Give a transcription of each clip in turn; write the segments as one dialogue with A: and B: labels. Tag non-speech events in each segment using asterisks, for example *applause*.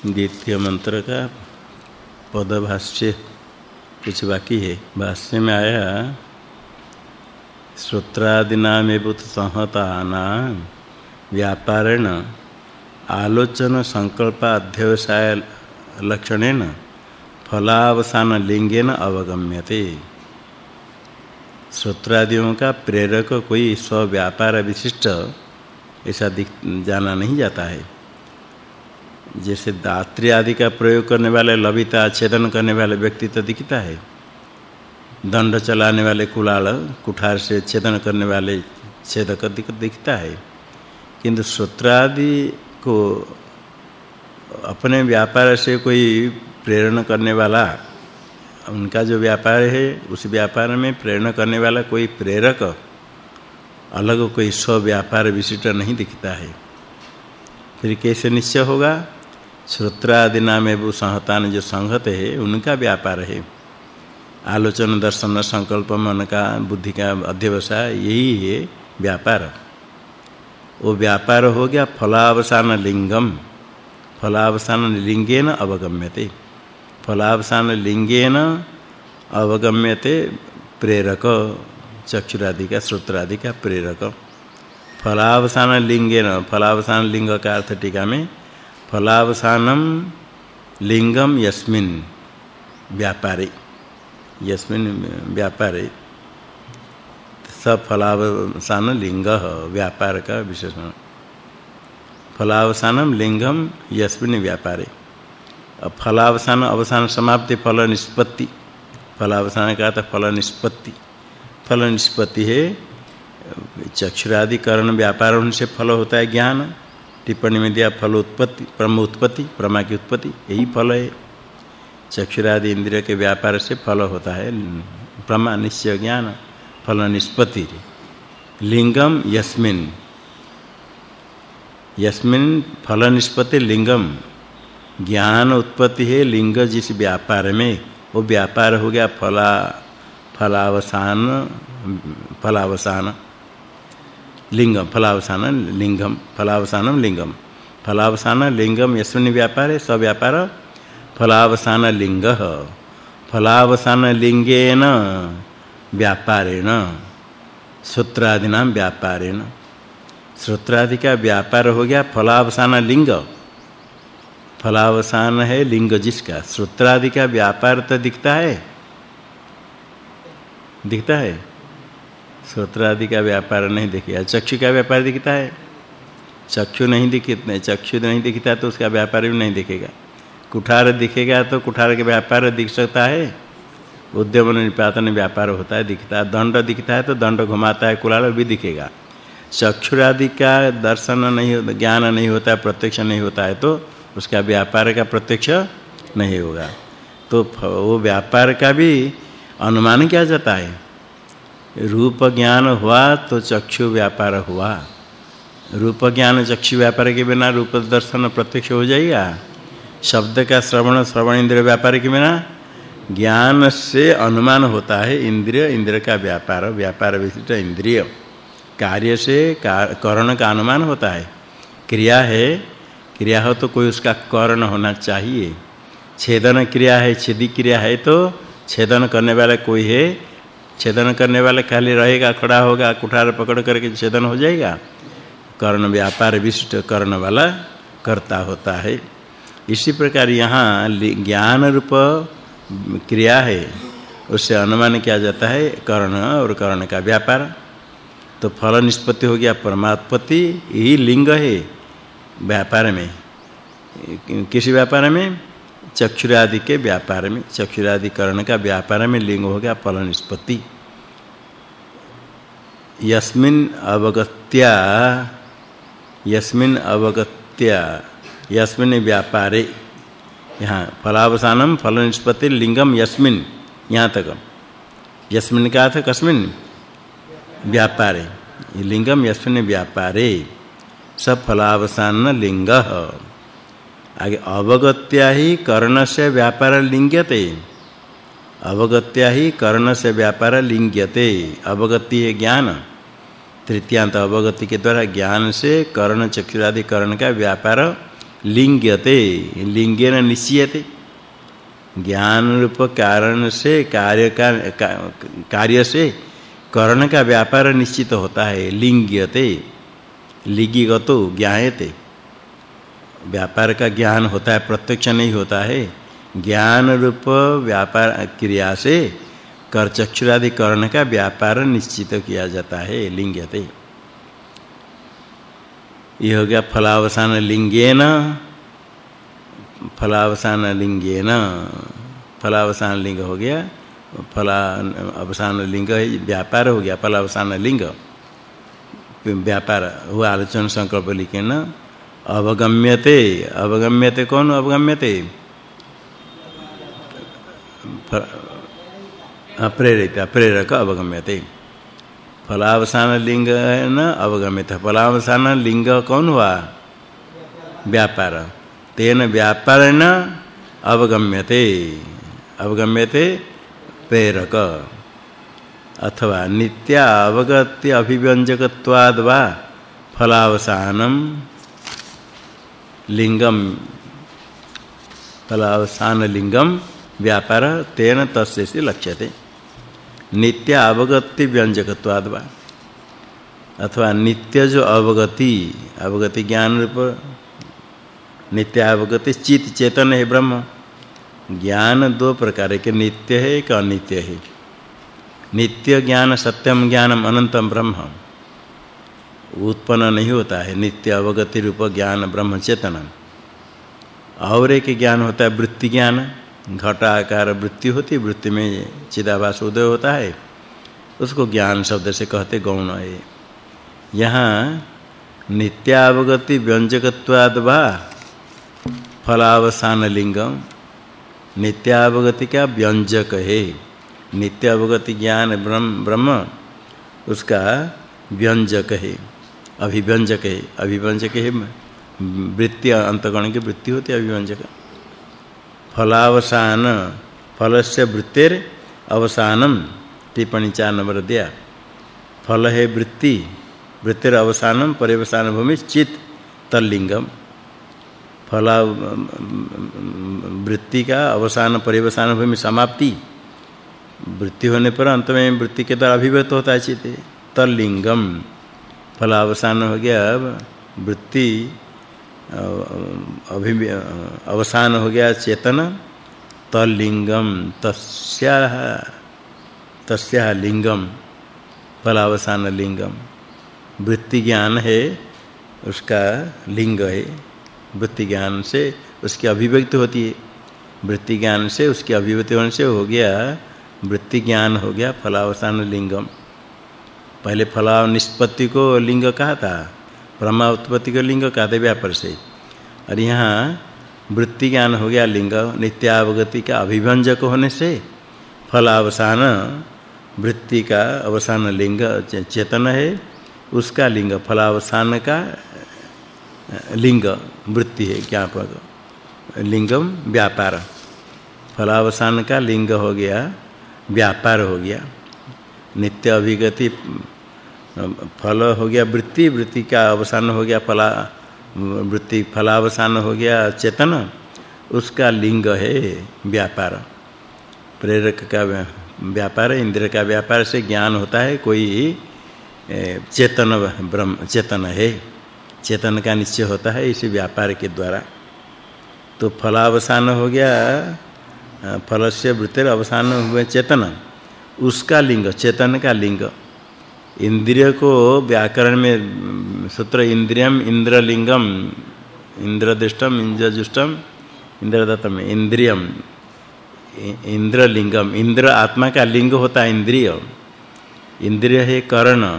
A: द्वितीय मंत्र का पदभाष्य कुछ बाकी है। भाष्य में आया श्रोत्रादिनामेभूत संहताना व्यापारेण आलोचन संकल्प अध्यवसाय लक्षणेन फलावसान लिंगेन अवगम्यते। श्रोत्रादियों का प्रेरक कोई स्व व्यापार विशिष्ट ऐसा जाना नहीं जाता है। जैसे दात्री आदि का प्रयोग करने वाले लविता छेदन करने वाले व्यक्ति तो दिखता है। दंड चलाने वाले कुलाल, कुठार से छेदन करने वाले छेदक दिखता है। किंतु सूत्र आदि को अपने व्यापार से कोई प्रेरणा करने वाला, उनका जो व्यापार है, उस व्यापार में प्रेरणा करने वाला कोई प्रेरक, अलग कोई स्व व्यापार विशिष्ट नहीं दिखता है। फिर कैसे निश्चय होगा? श्रोत्रादि नाम एवं संहतान जो संगत है, उनका व्यापार है। आलोचन, दर्शन, संकल्प, मन का, बुद्धि का अध्यवसाय, यही है व्यापार। वो व्यापार हो गया फलावसान लिंगम। फलावसान लिंगेन अवगम्यते। फलावसान लिंगेन अवगम्यते प्रेरक। चक्षुरादि का, श्रोत्रादि का प्रेरक। फलावसान लिंगेन, फलावसान लिंग का अर्थ टीका में फलावसानम लिंगम यस्मिन व्यापारे। यस्मिन व्यापारे। सफलावसान लिंग व्यापार का विशेषण। फलावसानम लिंगम यस्मिन व्यापारे। अब फलावसान अवसान समाप्ति फल निष्पत्ति फलावसान का अर्थ फल निष्पत्ति फल निष्पत्ति है चक्षुरादि करण व्यापार उनसे फल होता है ज्ञान। टिप्पणी में दिया, फल उत्पत्ति, ब्रह्म उत्पत्ति प्रमा की उत्पत्ति, यही फल है। चक्षुरादि इंद्रिय के व्यापार से फल होता है। प्रमा निश्चय ज्ञान, फल निष्पत्ति। लिंगम यस्मिन। यस्मिन फल निष्पत्ति, लिंगम। ज्ञान उत्पत्ति है, लिंग जिस व्यापार में, वो व्यापार हो गया फला, फलावसान फलावसान। लिंगम, फलावसान लिंगम फलावसानम लिंगम। फलावसान लिंगम यस्मिन् व्यापारे स व्यापार फलावसान लिंग। फलावसान लिंगेन व्यापारेण, सूत्रादिनां व्यापारेण। सूत्रादि का व्यापार हो गया फलावसान लिंग। फलावसान है लिंग जिसका। सूत्रादि का व्यापार तो दिखता है। दिखता है? श्रोत्र आदि का व्यापार नहीं दिखेगा। चक्षु का व्यापार दिखता है? चक्षु नहीं दिखते चक्षु नहीं दिखता तो उसका व्यापार भी नहीं दिखेगा। कुठार दिखेगा तो कुठार के व्यापार दिख सकता है? उद्यम निपातन व्यापार होता है, दिखता है। दंड दिखता है तो दंड घुमाता है, कुलाल भी दिखेगा। चक्षु आदि का दर्शन नहीं होता ज्ञान नहीं होता, प्रत्यक्ष नहीं होता है तो उसका व्यापार का प्रत्यक्ष नहीं होगा। तो वो व्यापार का भी अनुमान किया जाता है। रूप ज्ञान हुआ तो चक्षु व्यापार हुआ। रूप ज्ञान चक्षु व्यापार के बिना रूप दर्शन प्रत्यक्ष हो जाएगा। शब्द का श्रवण श्रवण इंद्रिय व्यापार के बिना ज्ञान से अनुमान होता है, इंद्रिय इंद्रिय का व्यापार। व्यापार विशिष्ट इंद्रिय। कार्य से करण का अनुमान होता है। क्रिया है, क्रिया हो तो कोई उसका करण होना चाहिए। छेदन क्रिया है छेदी क्रिया है तो छेदन करने वाला कोई है छेदन करने वाला खाली रहेगा, खड़ा होगा, कुठार पकड़ करके छेदन हो जाएगा? कर्ण व्यापार विशिष्ट कर्ण वाला करता होता है। इसी प्रकार यहाँ ज्ञान रूप क्रिया है, उससे अनुमान किया जाता है कर्ण और कर्ण का व्यापार। तो फल निष्पत्ति हो गया, परमात्पत्ति यही लिंग है व्यापार में। किसी व्यापार में? चक्षुरादि के व्यापार में चक्षुरादि करण का व्यापार में लिंग हो गया फल निष्पत्ति। यस्मिन अवगत्या यस्मिन अवगत्या, यस्मिन व्यापारे, यहाँ फलावसानम, फल निष्पत्ति, लिंगम यस्मिन, यहाँ तक। यस्मिन का अर्थ कस्मिन? व्यापारे। लिंगम यस्मिन व्यापारे। सब फलावसान लिंग। आगे अवगत्या ही कर्ण से व्यापार लिंग्यते। अवगत्या ही कर्ण से व्यापार लिंग्यते। अवगति है ज्ञान। तृतीयांत अवगति के द्वारा ज्ञान से कर्ण चक्षुरादि कर्ण का व्यापार लिंग्यते। लिंगेन निश्चयते। ज्ञान रूप कारण से कार्य का कार्य से कर्ण का व्यापार निश्चित होता है। लिंग्यते। लिगिगतो ज्ञायते। व्यापार का ज्ञान होता है, प्रत्यक्ष नहीं होता है। ज्ञान रूप व्यापार क्रिया से कर चक्षुरादि करण का व्यापार निश्चित किया जाता है, लिंग्यते। ये हो गया फलावसान लिंगेन फलावसान लिंगेन, फलावसान लिंग हो गया, फला, अवसान लिंग व्यापार हो गया, फलावसान लिंग। व्यापार, हुआ आलोचन संकल्प लिखे न अवगम्यते अवगम्यते कौन अवगम्यते? प्रेरित प्रेरक अवगम्यते। फलावसान लिंग है न, अवगम्यते। फलावसान लिंग कौन हुआ? व्यापार। तेन व्यापारेण अवगम्यते। अवगम्यते प्रेरक। अथवा नित्या अवगत्य अभिव्यंजकत्वाद वा फलावसानम लिंगम फलावसान लिंगम व्यापार तेन तस्य से लक्ष्यते नित्य अवगति व्यंजकत्वाद अथवा नित्य जो अवगति अवगति ज्ञान रूप नित्य अवगति चित चेतन है ब्रह्म ज्ञान दो प्रकार के नित्य है एक अनित्य है नित्य ज्ञान सत्यम ज्ञानम अनंतम ब्रह्म उत्पन्न नहीं होता है। नित्य अवगति रूप ज्ञान ब्रह्म चेतन और एक ज्ञान होता है वृत्ति ज्ञान। घटा आकार वृत्ति होती वृत्ति में चिदाभास उदय होता है। उसको ज्ञान शब्द से कहते गौण है। यहाँ नित्यावगति व्यंजकत्वाद वा फलावसान लिंगम। नित्यावगति का व्यंजक है। नित्य अवगति ज्ञान ब्रह्म ब्रह्म, उसका व्यंजक है। अभिव्यंजक है। अभिव्यंजक है वृत्ति, अंतगण की वृत्ति होती है अभिव्यंजक। फलावसान, फलस्य वृत्तिर अवसानम, टिप्पणी चार नंबर दिया फल है वृत्ति, वृत्तिर अवसानम परिवसान भूमि चित तल्लिंगम। फला वृत्ति का अवसान परिवसान भूमि समाप्ति। वृत्ति होने पर अंत में वृत्ति के द्वारा अभिव्यक्त होता है चित्त। तल्लिंगम। फलावसान हो गया, अब वृत्ति अवसान हो गया चेतन तल्लिंगम तस्या तस्या लिंगम फलावसान लिंगम। वृत्ति ज्ञान है, उसका लिंग है। वृत्ति ज्ञान से उसकी अभिव्यक्ति होती है। वृत्ति ज्ञान से उसकी अभिव्यक्ति होने से हो गया, वृत्ति ज्ञान हो गया फलावसान लिंगम। पहले फलाव निष्पत्ति को लिंग कहा था, ब्रह्मा उत्पत्ति को लिंग कहा था, व्यापर से। और यहाँ वृत्ति ज्ञान हो गया लिंग, नित्यावगति का अभिभंजक होने से फलावसान, वृत्ति का अवसान लिंग चेतन है, उसका लिंग, फलावसान का, लिंग, वृत्ति है, ज्ञापक, लिंगम व्यापार। फलावसान का लिंग हो गया, व्यापार हो गया। नित्य अभिगति फल हो गया, वृत्ति वृत्ति का अवसान हो गया, फला, वृत्ति फलावसान हो गया, चेतन, उसका लिंग है व्यापार। प्रेरक का व्यापार, इंद्र का व्यापार से ज्ञान होता है, कोई चेतन ब्रह्म, चेतन है। चेतन का निश्चय होता है इसी व्यापार के द्वारा। तो फलावसान हो गया फलस्य वृत्तिर अवसान हुए चेतन। उसका लिंग, चेतन का लिंग। इंद्रिय को व्याकरण में, सूत्र इंद्रियम, इंद्रलिंगम, इंद्रदृष्टम, इंद्रजुष्टम, इंद्रदत्तम, इंद्रियम, इंद्रलिंगम। इंद्र आत्मा का लिंग होता है इंद्रिय। इंद्रिय है कर्ण।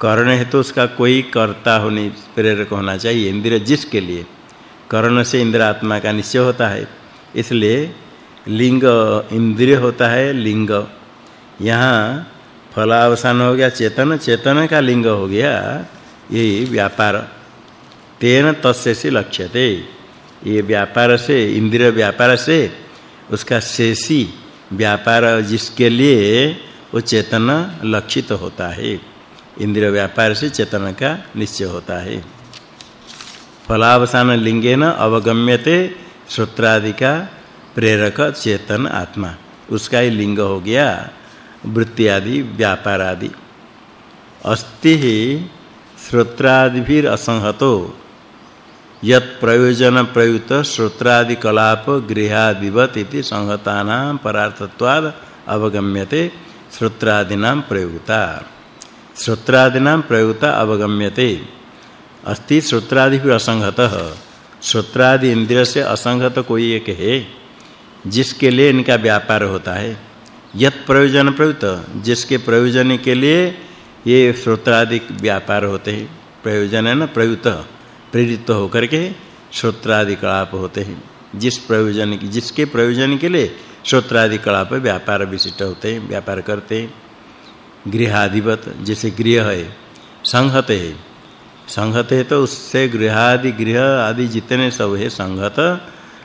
A: कर्ण है तो उसका कोई कर्ता होने, प्रेरक होना चाहिए इंद्रिय जिसके लिए। कर्ण से इंद्र आत्मा का निश्चय होता है। इसलिए लिंग, इंद्रिय होता है लिंग। यहाँ फलावसान हो गया, चेतन चेतन का लिंग हो गया यही व्यापार। तेन तस्य से लक्ष्यते। ये व्यापार से, इंद्रिय व्यापार से, उसका शेषी व्यापार जिसके लिए वो चेतन लक्षित होता है। इंद्रिय व्यापार से चेतन का निश्चय होता है। फलावसान लिंगेन अवगम्यते श्रोत्रादि का प्रेरक चेतन आत्मा। उसका ही लिंग हो गया। वृत्ति आदि व्यापार आदि अस्ति श्रोत्रादिभिर असंहतो यत प्रयोजन प्रयुक्त श्रोत्रादि कलाप गृहादिवत इति संहतानां परार्थत्वाद अवगम्यते, श्रोत्रादीनां प्रयुक्ता। श्रोत्रादीनां प्रयुक्ता अवगम्यते। अस्ति श्रोत्रादिभिर असंहतः श्रोत्रादि इंद्रिय असंगत कोई एक है, जिसके लिए इनका व्यापार होता है। यत प्रयोजन प्रयुक्त। जिसके प्रयोजन के लिए ये श्रोत्रादि व्यापार होते हैं। प्रयोजन है ना, प्रयुक्त, प्रेरित होकर के श्रोत्रादि कलाप होते हैं। जिस प्रयोजन की, जिसके प्रयोजन के लिए श्रोत्रादि कलाप व्यापार विशिष्ट होते हैं, व्यापार करते हैं। गृहाधिपत, जैसे गृह है, संहत है। संहत है तो उससे गृहादि, गृह आदि जितने सब है, संहत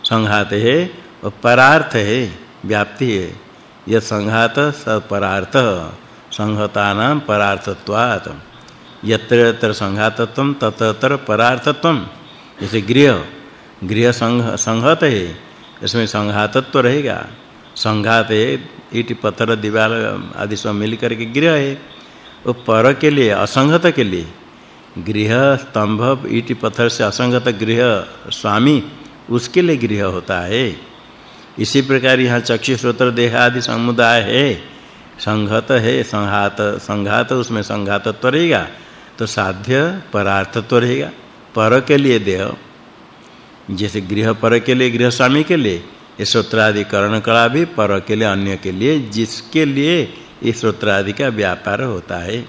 A: संघात है, और परार्थ है, व्याप्ति है। यह संघात स परार्थ संहतानां परार्थत्वात्। यत्र यत्र संघातत्वम तततर परार्थत्वम जैसे गृह गृह संघ, संहत है, इसमें संघातत्व रहेगा। संघात है, ईट, पत्थर दीवार आदि सब मिल करके गृह है। वो पर के लिए, असंगत के लिए। गृह, स्तंभ, ईट, पत्थर से असंगत गृह, स्वामी, उसके लिए गृह होता है। इसी प्रकार यहाँ चक्षु श्रोत्र देह आदि समुदाय है। संघत है, संघात संघात, उसमें संघातत्व रहेगा तो साध्य परार्थत्व रहेगा। पर के लिए देह, जैसे गृह पर के लिए, गृह स्वामी के लिए, ये श्रोत्रादि करण कला भी पर के लिए, अन्य के लिए, जिसके लिए ये श्रोत्रादि का व्यापार होता है।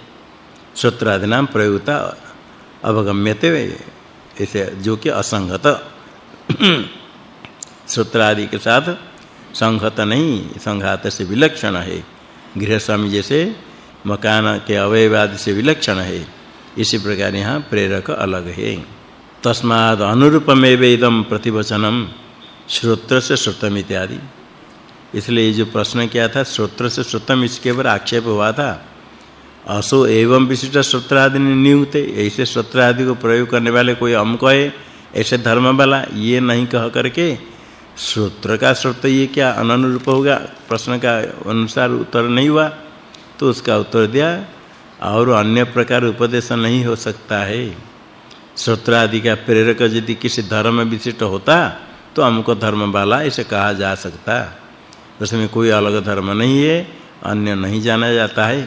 A: श्रोत्रादि नाम प्रयुक्ता अवगम्यते ऐसे जो कि असंगत। श्रोत्रादि के साथ संघत नहीं, संघात से विलक्षण है। गृह स्वामी जैसे मकान के अवयवादि से विलक्षण है। इसी प्रकार यहाँ प्रेरक अलग है। तस्माद अनुरूपमेव इदम प्रतिवचनम श्रोत्र से श्रुतम इत्यादि। इसलिए जो प्रश्न किया था, श्रोत्र से श्रुतम, इसके ऊपर आक्षेप हुआ था। असो एवं विशिष्ट श्रोत्रादि नियुक्त, ऐसे श्रोत्रादि को प्रयोग करने वाले कोई अमुक है, ऐसे धर्म वाला ये नहीं कह करके श्रोत्र का श्रोत ये क्या अनुरूप होगा प्रश्न का अनुसार उत्तर नहीं हुआ तो उसका उत्तर दिया, और अन्य प्रकार उपदेश नहीं हो सकता है। श्रोत्र आदि का प्रेरक यदि किसी धर्म विशिष्ट होता तो हमको धर्म वाला ऐसे कहा जा सकता। उसमें कोई अलग धर्म नहीं है, अन्य नहीं जाना जाता है।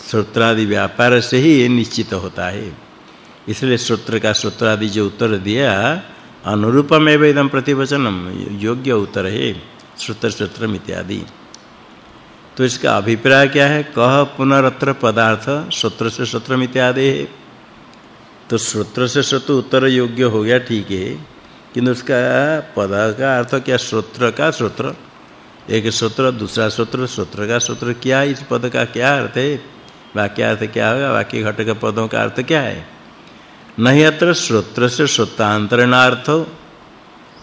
A: श्रोत्रादि व्यापार से ही निश्चित होता है। इसलिए श्रोत्र का श्रोत्रादि जो उत्तर दिया अनुरूपमेव इदम प्रतिवचनम योग्य उत्तर है, श्रोत्र श्रोत्रम इत्यादि। तो इसका अभिप्राय क्या है? कह पुनरत्र पदार्थ, श्रोत्र से श्रोत्रम इत्यादि है। तो श्रोत्र से श्रोत्र उत्तर योग्य हो गया, ठीक है। किंतु उसका पद का अर्थ क्या? श्रोत्र का श्रोत्र। एक श्रोत्र, दूसरा श्रोत्र श्रोत्र का श्रोत्र, क्या इस पद का क्या अर्थ है? वाक्यार्थ क्या होगा? वाक्य घटक पदों का अर्थ क्या है? नहीं अत्र श्रोत्र से श्रोतांतरणार्थ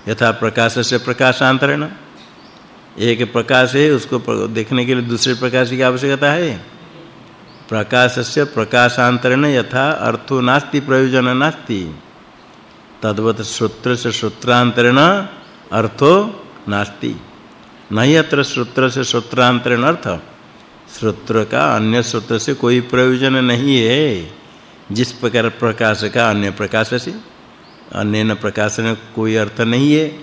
A: यथा प्रकाश से प्रकाशांतरण एक प्रकाश है उसको देखने के लिए दूसरे प्रकाश की आवश्यकता है। प्रकाश से प्रकाशांतरण यथा अर्थो नास्ति, प्रयोजन नास्ति। तद्वत श्रोत्र से श्रोत्रांतरण अर्थो नास्ति। नहीं अत्र श्रोत्र से श्रोत्रांतरण अर्थ। श्रोत्र का अन्य श्रोत्र से कोई प्रयोजन नहीं है। जिस प्रकार प्रकाश का, अन्य प्रकाश से अन्य न प्रकाश में कोई अर्थ नहीं है।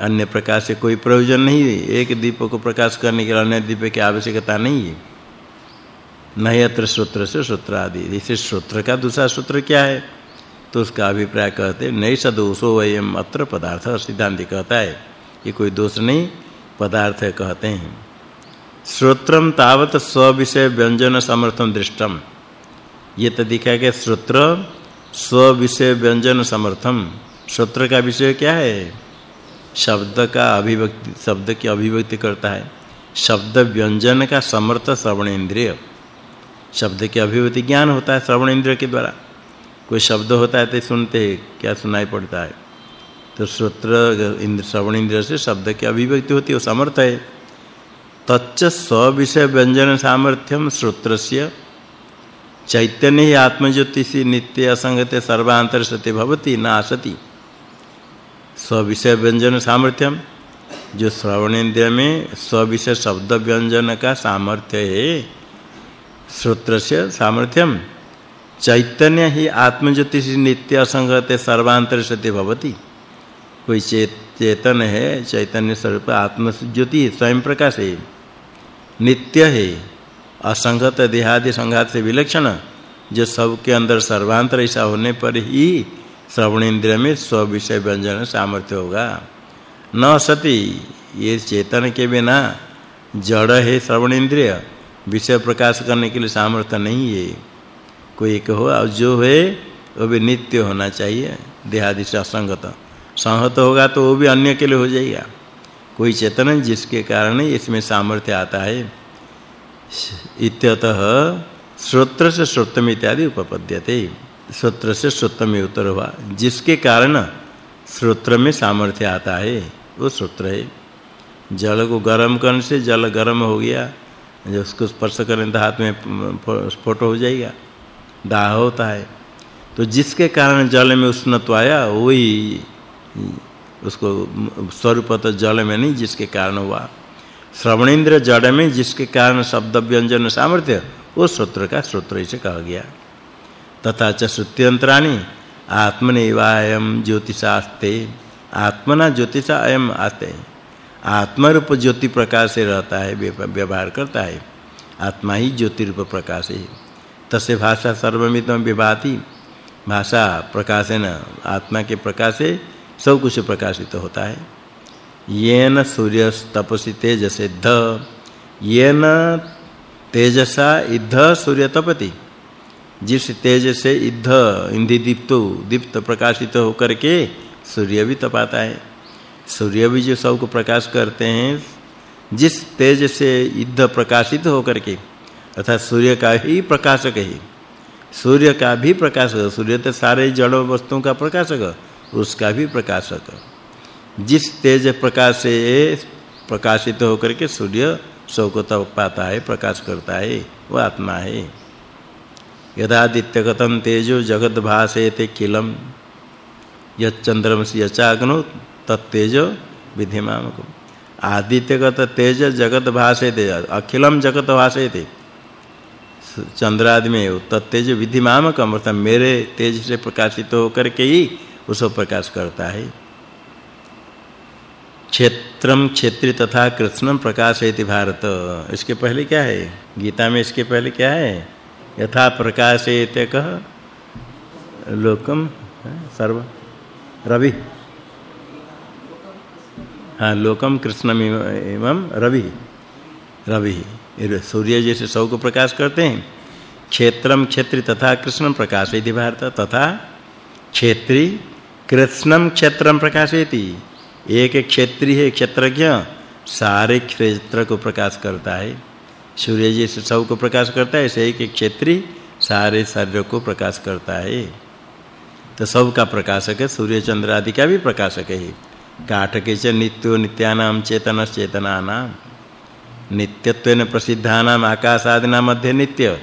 A: अन्य प्रकाश से कोई प्रयोजन नहीं है। एक दीप को प्रकाश करने के लिए अन्य दीप की आवश्यकता नहीं है। नहीं अत्र श्रोत्र से सूत्र आदि। इसे श्रोत्र का दूसरा सूत्र क्या है? तो उसका अभिप्राय कहते नहीं सदोषो वयम अत्र पदार्थ। सिद्धांत कहता है कि कोई दोष नहीं, पदार्थ कहते हैं। श्रोत्रम तावत स्विषय व्यंजन समर्थम दृष्टम। ये तो दिखा गया श्रोत्र स्विषय व्यंजन समर्थम। श्रोत्र का विषय क्या है? शब्द का अभिव्यक्ति, शब्द की अभिव्यक्ति करता है। शब्द व्यंजन का समर्थ श्रवण इंद्रिय शब्द की अभिव्यक्ति ज्ञान होता है श्रवण इंद्रिय के द्वारा। कोई शब्द होता है तो सुनते क्या सुनाई पड़ता है? तो श्रोत्र, इंद्र श्रवण इंद्रिय से शब्द की अभिव्यक्ति होती है, वो समर्थ है। तच्च स्व विषय व्यंजन सामर्थ्यम श्रोत्रस्य चैतन्य ही आत्मज्योतिषी नित्य असंगत सर्वांतर सत्य भवति, नासति। स्विषय व्यंजन सामर्थ्यम जो श्रवणेन्द्रिय में स्विषय शब्द व्यंजन का सामर्थ्य। है श्रोत्र से सामर्थ्यम चैतन्य ही आत्मज्योतिषी नित्य असंगत सर्वांतर सत्य भवति। कोई चेतन है, चैतन्य स्वरूप आत्म ज्योति स्वयं प्रकाश है। नित्य है। असंगत देहादि संघात से विलक्षण, जो सबके अंदर सर्वांतर ऐसा होने पर ही श्रवण इंद्रिय में स्व विषय व्यंजन सामर्थ्य होगा। न सती ये चेतन के बिना जड़ है श्रवण इंद्रिय विषय प्रकाश करने के लिए सामर्थ्य नहीं है। कोई एक हो, और जो है, वो भी नित्य होना चाहिए, देहादि से असंगत। संहत होगा तो वो भी अन्य के लिए हो जाएगा। कोई चेतन जिसके कारण इसमें सामर्थ्य आता है इत्यतः श्रोत्र से श्रोतम इत्यादि उपपद्यते। श्रोत्र से श्रोतम उत्तर हुआ। जिसके कारण श्रोत्र में सामर्थ्य आता है, वो श्रोत्र है। जल को गर्म करने से जल गर्म हो गया जब उसको स्पर्श करें तो हाथ में स्फोट हो जाएगा, दाह होता है। तो जिसके कारण जल में उष्णत्व आया, वही उसको स्वरूप तो जल में नहीं, जिसके कारण हुआ। श्रवणेन्द्र जड़ में जिसके कारण शब्द व्यंजन सामर्थ्य, वो श्रोत्र का श्रोत्र इसे कहा गया। तथा च श्रुत्यंतराणि आत्मनेवायम ज्योतिषास्ते, आत्मना ज्योतिषा अयम आते। आत्मरूप ज्योति प्रकाश से रहता है व्यवहार करता है। आत्मा ही ज्योति रूप प्रकाश है। तस्य भाषा सर्वमितम विभाति। भाषा प्रकाशन, आत्मा के प्रकाश से सब कुछ प्रकाशित होता है। येन सूर्य तपसी तेजसे ध। येन तेजसा इद्ध सूर्य तपति। जिस तेज से इद्ध इंधि दीप्तो दीप्त प्रकाशित होकर के सूर्य भी तपाता है। सूर्य भी जो सबको प्रकाश करते हैं, जिस तेज से इद्ध प्रकाशित होकर के, अर्थात सूर्य का ही प्रकाशक है। सूर्य का भी प्रकाशक, सूर्य तो सारे जड़ वस्तुओं का प्रकाशक, उसका भी प्रकाशक। जिस तेज प्रकाश से प्रकाशित होकर के सूर्य तब पाता है, प्रकाश करता है, वो आत्मा है। यदादित्यगतम तेजो जगत भासेते किलम। यच्चंद्रमसि यचाग्नो तत्तेजो विधिमामको। आदित्यगत तेज जगत भासेते अखिलम जगत भासेते चंद्र आदि में तत्तेज विधिमामकम अर्थात मेरे तेज से प्रकाशित होकर के ही उसको प्रकाश करता है। क्षेत्रम क्षेत्री तथा कृष्णम प्रकाशयति भारत। इसके पहले क्या है? गीता में इसके पहले क्या है? यथा प्रकाशयते कह लोकम सर्व, रवि। हाँ लोकम, कृष्णम एवं रवि। रवि सूर्य जैसे सबको प्रकाश करते हैं। क्षेत्रम क्षेत्री तथा कृष्णम प्रकाशयति भारत तथा क्षेत्री, कृष्णम क्षेत्रम प्रकाशयति। एक क्षेत्री है क्षेत्रज्ञ। सारे क्षेत्र को प्रकाश करता है। सूर्य जी से सबको प्रकाश करता है, ऐसे एक क्षेत्री सारे शरीर को प्रकाश करता है। तो सब का प्रकाशक है, सूर्य चंद्र आदि का भी प्रकाशक है। काठ के च नित्यो नित्यानाम चेतन चेतनानाम नित्यत्वेन प्रसिद्धानाम, आकाश आदिना मध्य नित्य।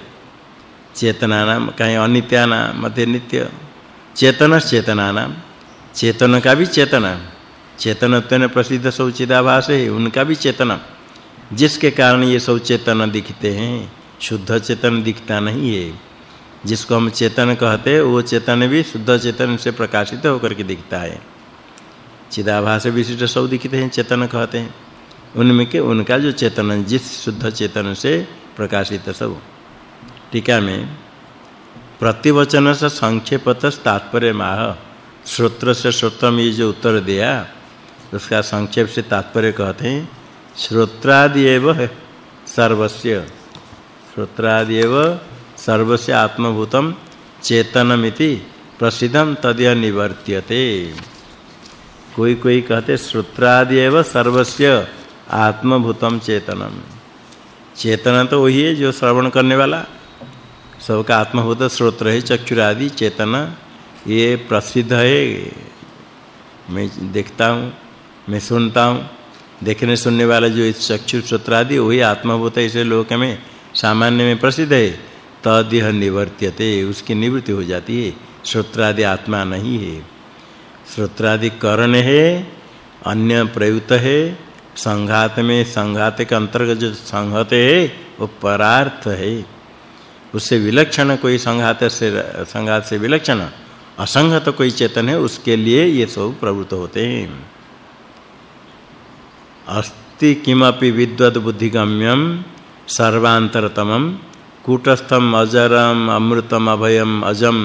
A: चेतनानाम कहीं अनित्यानाम मध्य नित्य। चेतन चेतनानाम चेतन का भी चेतना। चेतनत्व प्रसिद्ध सब चिदाभास है उनका भी चेतना जिसके कारण ये सब चेतन दिखते हैं, शुद्ध चेतन दिखता नहीं है। जिसको हम चेतन कहते हैं, वो चेतन भी शुद्ध चेतन से प्रकाशित होकर के दिखता है। चिदाभास विशिष्ट सब दिखते हैं, चेतन कहते हैं। उनमें के, उनका जो चेतन, जिस शुद्ध चेतन से प्रकाशित सब टीका में प्रतिवचन से संक्षेपत तात्पर्य माह। श्रोत्र से श्रोत्रम ये जो उत्तर दिया उसका संक्षेप से तात्पर्य कहते हैं, श्रोत्रादि एव सर्वस्य। श्रोत्रादि एव सर्वस्य आत्मभूतम चेतनमिति प्रसिद्धम तद्य निवर्त्यते। कोई कोई कहते श्रोत्रादि एव सर्वस्य आत्मभूतम चेतनम। चेतन तो वही है जो श्रवण करने वाला। सबका आत्मभूत श्रोत्र है चक्षुरादि, चेतना, ये प्रसिद्ध है। मैं देखता हूँ मैं सुनता हूँ। देखने सुनने वाला जो इस चक्षु श्रोत्र आदि वही आत्मभूत इसे लोक में सामान्य में प्रसिद्ध है। तदिह निवर्त्यते, उसकी निवृत्ति हो जाती है। श्रोत्रादि आत्मा नहीं है। श्रोत्रादि करण है, अन्य प्रयुक्त है। संघात में, संघात के अंतर्गत जो संहत है, वो परार्थ है। उससे विलक्षण कोई संघात से संघात से विलक्षण असंगत कोई चेतन है, उसके लिए ये सब प्रवृत्त होते हैं। अस्ति किमपि विद्वद बुद्धिगम्यम सर्वांतरतमम कूटस्थम अजरम, अमृतम अभयम अजम,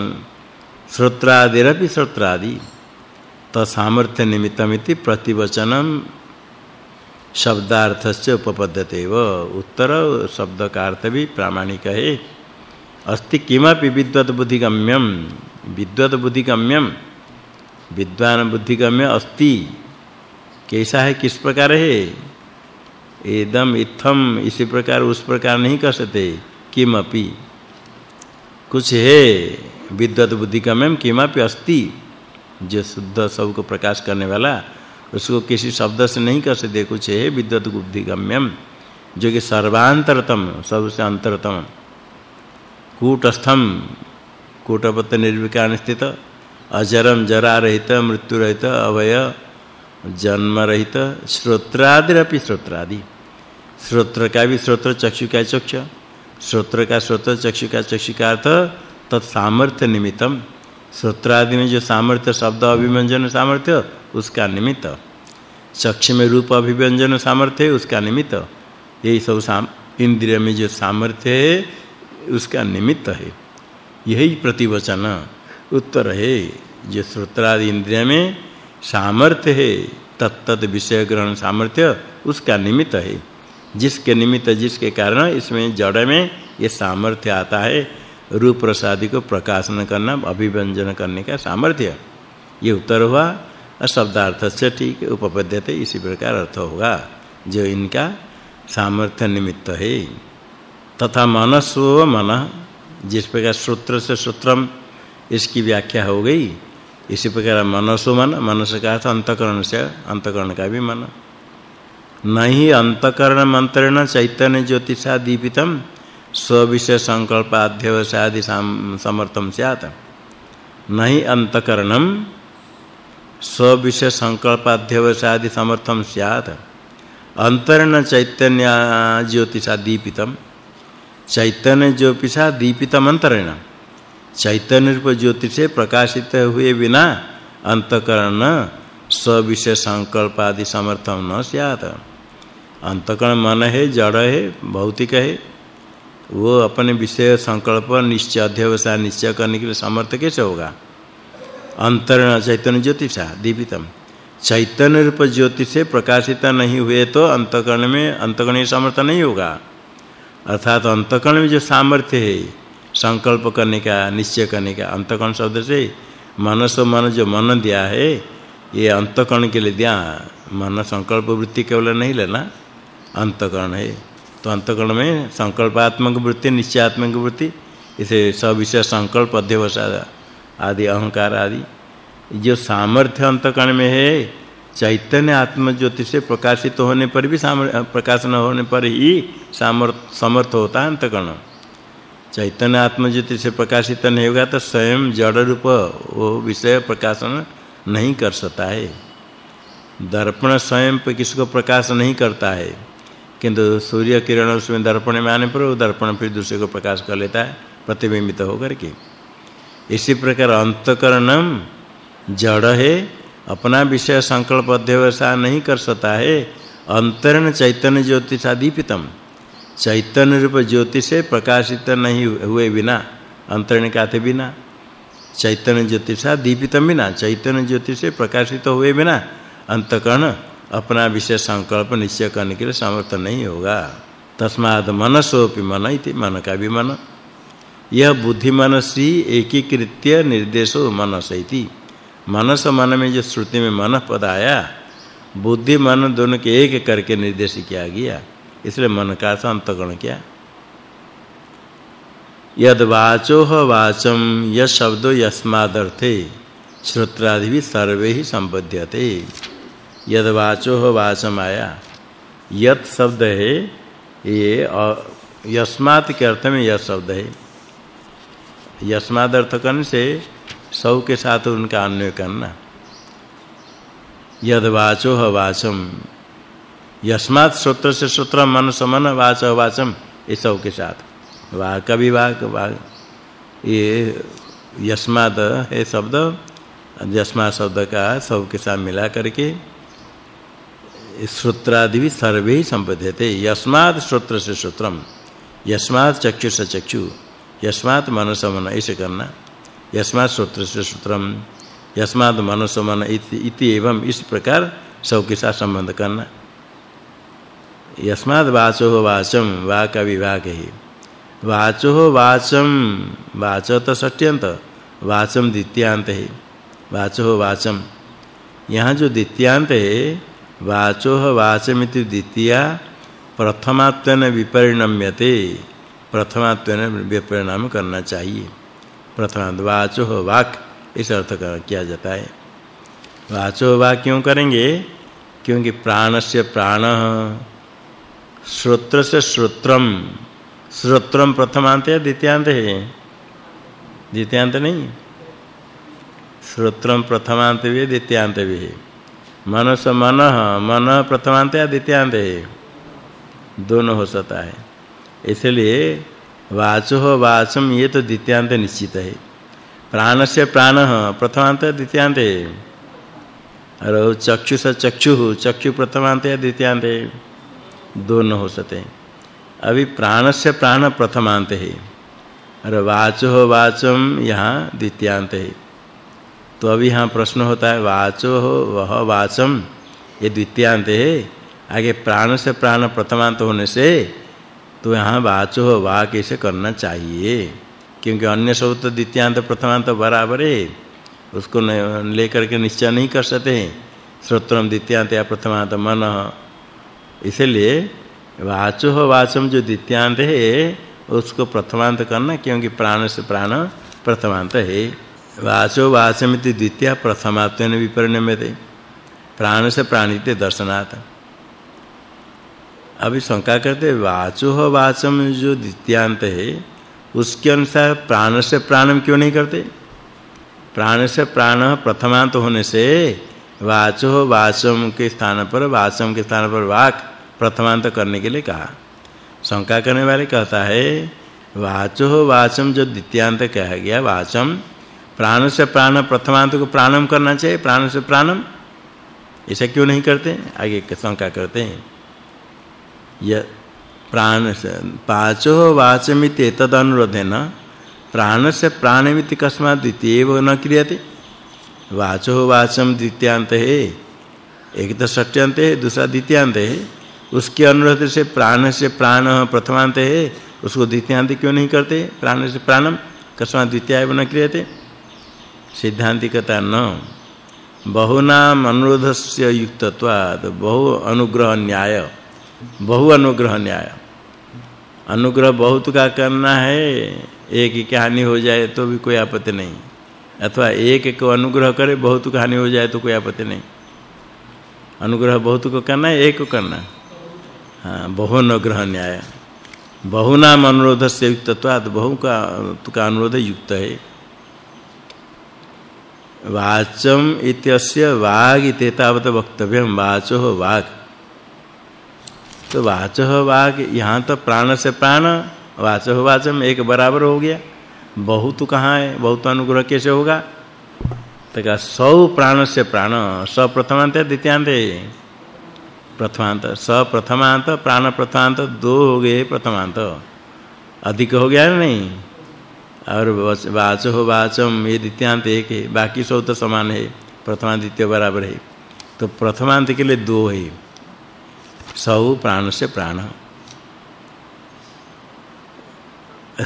A: श्रोत्रादिरपि श्रोत्रादि। तसामर्थ्य निमित्तमिति प्रतिवचनम शब्दार्थस्य उपपद्यते उत्तर शब्द का अर्थ भी प्रामाणिक है। अस्ति किमपि विद्वत बुद्धिगम्यम विद्वत बुद्धिगम्यम विद्वान बुद्धिगम्य अस्ति। कैसा है, किस प्रकार है? एकदम इत्थम, इसी प्रकार, उस प्रकार नहीं कर सकते। किमपि? कुछ है? विद्वत बुद्धि का बुद्धिगम्यम किमपि अस्ति? जो शुद्ध सबको प्रकाश करने वाला, उसको किसी शब्द से नहीं कर सकते। कुछ है? विद्वत बुद्धि गम्यम जो कि सर्वांतरतम, सबसे अंतरतम। कूटस्थम, कूटपत निर्विकार स्थित, अजरम जरा रहित मृत्यु रहित अवय जन्म रहित श्रोत्रादिरपि श्रोत्रादि। श्रोत्र का भी श्रोत्र, चक्षु का चक्षु। श्रोत्र का श्रोत्र, चक्षु का चक्षु का अर्थ तत्सामर्थ्य निमित्तम। श्रोत्रादि में जो सामर्थ्य, शब्द अभिव्यंजन सामर्थ्य, उसका निमित्त। चक्ष में रूप अभिव्यंजन सामर्थ्य, उसका निमित्त। यही सब साम, इंद्रिय में जो सामर्थ्य है, उसका निमित्त है। यही प्रतिवचन। उत्तर है, जो श्रोत्रादि इंद्रिय में सामर्थ्य है तत्त विषय ग्रहण सामर्थ्य उसका निमित्त है। जिसके निमित्त, जिसके कारण इसमें जड़ में ये सामर्थ्य आता है रूप प्रसादी को प्रकाशन करना, अभिव्यंजन करने का सामर्थ्य। ये उत्तर हुआ शब्दार्थ से ठीक उपपद्यते, इसी प्रकार अर्थ होगा, जो इनका सामर्थ्य निमित्त है। तथा मनस्व मन, जिस प्रकार सूत्र से सूत्रम इसकी व्याख्या हो गई इसी प्रकार मनसो मन, मनस का अर्थ अंतकरण से, अंतकरण का भी मन। नहीं अंतकरण मंत्रेण चैतन्य ज्योतिषा दीपितम स्विषय संकल्प अध्यवसादि समर्थम स्यात्। नहीं अंतकरणम स्विषय संकल्प अध्यवसादि समर्थम स्यात्। अंतरण चैतन्य ज्योतिषा दीपितम, चैतन्य ज्योतिषा दीपितम अंतरण। चैतन्य रूप ज्योति से प्रकाशित हुए बिना अंतकरण स्विषय संकल्प आदि समर्थम न स्यात्। अंतकरण मन है, जड़ है, भौतिक है। वो अपने विषय संकल्प निश्चय, अध्यवसाय निश्चय करने के लिए समर्थ कैसे होगा? अंतरण चैतन्य ज्योतिषा दीपितम। चैतन्य रूप ज्योति से प्रकाशित नहीं हुए तो अंतकरण में अंतकरण समर्थ नहीं होगा। अर्थात अंतकरण में जो सामर्थ्य है संकल्प करने का, निश्चय करने का अंतकरण शब्द से मनस मन जो मन दिया है, ये अंतकरण के लिए दिया। मन संकल्प वृत्ति केवल नहीं लेना, अंतकरण है। तो अंतकरण में संकल्पात्मक वृत्ति, निश्चयात्मक वृत्ति, इसे सब विषय संकल्प अध्यवसाय आदि, अहंकार आदि, जो सामर्थ्य अंतकरण में है, चैतन्य आत्म ज्योति से प्रकाशित होने पर भी प्रकाशन होने पर ही सामर्थ, समर्थ होता है अंतकरण। चैतन्य आत्म ज्योति से प्रकाशित नहीं होगा तो स्वयं जड़ रूप वो विषय प्रकाशन नहीं कर सकता है। दर्पण स्वयं पे किसको प्रकाश नहीं करता है। किंतु सूर्य किरण उसमें दर्पण में आने पर वो दर्पण फिर दूसरे को प्रकाश कर लेता है, प्रतिबिंबित होकर के। इसी प्रकार अंतकरणम जड़ है, अपना विषय संकल्प अध्यवसाय नहीं कर सकता है। अंतरण चैतन्य ज्योति सा दीपितम चैतन्य रूप ज्योति से प्रकाशित नहीं हुए बिना अंतरण का थे बिना चैतन्य ज्योति सा दीपितम बिना चैतन्य ज्योति से प्रकाशित हुए बिना, अंतकरण अपना विषय संकल्प निश्चय करने के लिए समर्थ नहीं होगा। तस्माद मनसोपि मन इति, मन का भी मन। यह बुद्धि मनसी एकीकृत्य निर्देशो मनस इति। मनस मन में जो श्रुति में मन पद आया बुद्धि मन दोनों के एक करके निर्देश किया गया। इसलिए मन का अंतगण क्या। यद वाचो वाचम यह शब्दो यस्मादर्थे, श्रोत्रादि भी सर्वे ही संबध्यते। यद वाचो हो वाचम आया। यत शब्द है, ये यस्मात के अर्थ में यह शब्द है। यस्माद अर्थ करने से सौ के साथ उनका अन्वय करना। यद वाचो ह वाचम यस्मात् श्रोत्र से श्रोत्र मन समन वाच वाचम ये सब के साथ। वा का विभाग वाग ये यस्माद है शब्द यस्मा शब्द का सब के साथ मिला करके श्रोत्रादि भी सर्वे संपद्यते यस्मात् श्रोत्र से श्रोत्रम यस्मात् चक्षु से चक्षु यस्मात् मन ऐसे करना। यस्मात् श्रोत्र से श्रोत्रम यस्मात् मनस मन इति एवं इस प्रकार सब के साथ संबंध करना। यस्मात् वाचो वाचम वा का विभाग है वाचो वाचम वाच तो षष्ट्यंत वाचम द्वितीयांत है। वाचो वाचम यहाँ जो द्वितीयांत है वाचो वाचमिति द्वितीया प्रथमात्वेन विपरिणम्यते, प्रथमात्वेन विपरिणाम करना चाहिए। प्रथमात् वाचो वाक, इस अर्थ का किया जाता है। वाचो वाक क्यों करेंगे? क्योंकि प्राण से प्राण श्रोत्र से श्रोत्रम। श्रोत्रम प्रथमांत है द्वितीयांत है द्वितीयांत नहीं? श्रोत्रम प्रथमांत भी द्वितीयांत भी। है मनस मन मन प्रथमांत या द्वितीयांत है दोनों हो सकता है। इसलिए वाचो वाचम, ये तो द्वितीयांत निश्चित है। प्राण से प्राण प्रथमांत द्वितीयांत है और चक्षु से चक्षु चक्षु प्रथमांत द्वितीयांत है दोनों हो सकते हैं अभी प्राण से प्राण प्रथमांत है। और वाचो वाचम यहाँ द्वितीयांत है। तो अभी यहाँ प्रश्न होता है, वाचो हो वह वाचम, ये द्वितीयांत है। आगे प्राण से प्राण प्रथमांत होने से तो यहाँ वाचो हो वा कैसे करना चाहिए? क्योंकि अन्य सब तो द्वितीयांत प्रथमांत बराबर है। उसको लेकर के निश्चय नहीं कर सकते। श्रोत्रम द्वितीयांत या प्रथमांत मन इसलिए वाचो वाचम जो द्वितीयांत है, उसको प्रथमांत करना, क्योंकि प्राण से प्राण प्रथमांत है। वाचो वाचमिति द्वितीय प्रथमात्वेन विपरिणम्यते प्राण से प्राणिते दर्शनात्। अभी शंका करते वाचो वाचम जो द्वितीयांत है, उसके अनुसार प्राण से प्राणम क्यों नहीं करते? प्राण से प्राण प्रथमांत होने से वाचो वाचम के स्थान पर, वाचम के स्थान पर वाक प्रथमांत करने के लिए कहा। शंका करने वाले कहता है, वाचो वाचम जो द्वितीयांत कहा गया, वाचम, प्राण से प्राण, प्रथमांत को प्राणम करना चाहिए, प्राण से प्राणम। ऐसा क्यों नहीं करते? आगे शंका करते हैं। य, प्राण से, पाचो वाचमिति तद अनुरोधेन प्राण से प्राणमिति कस्मा द्वितीय न क्रियते। वाचो वाचम द्वितीयांत है, एक तो षष्ट्यंत है, दूसरा द्वितीयांत है। उसके अनुरोध से प्राण से प्राण प्रथमांत है, उसको द्वितीयांत क्यों नहीं करते? प्राण से प्राणम कस्मा द्वितीय न क्रियते। सिद्धांति कहता न बहुनाम अनुरोधस्य युक्तत्वाद बहु अनुग्रह न्याय, बहु अनुग्रह न्याय। अनुग्रह बहुत का करना है, एक की हानि हो जाए तो भी कोई आपत्ति नहीं। अथवा एक को अनुग्रह करे, बहुत का हानि हो जाए तो कोई आपत्ति नहीं। अनुग्रह बहुत को करना है, एक को करना हाँ। बहु ग्रह न्याय। बहुनाम अनुरोध से युक्तत्वाद बहु का का अनुरोध युक्त है। वाचम इत्यस्य वाग इति तावत वक्तव्यम वाचो वाग। तो वाचो वाग, यहाँ तो प्राण से प्राण, वाचो वाचम एक बराबर हो गया। बहुत कहाँ है? बहुत अनुग्रह कैसे होगा? तो का सौ प्राण से प्राण, स प्रथमांत द्वितीयांत प्रथमांत स प्रथमांत प्राण प्रथमांत दो हो गए प्रथमांत। अधिक हो गया नहीं? और वाचो वाचम, ये द्वितीयांत एक है, बाकी सब तो समान है प्रथमा द्वितीय बराबर है। तो प्रथमांत के लिए दो है। सौ प्राण से प्राण।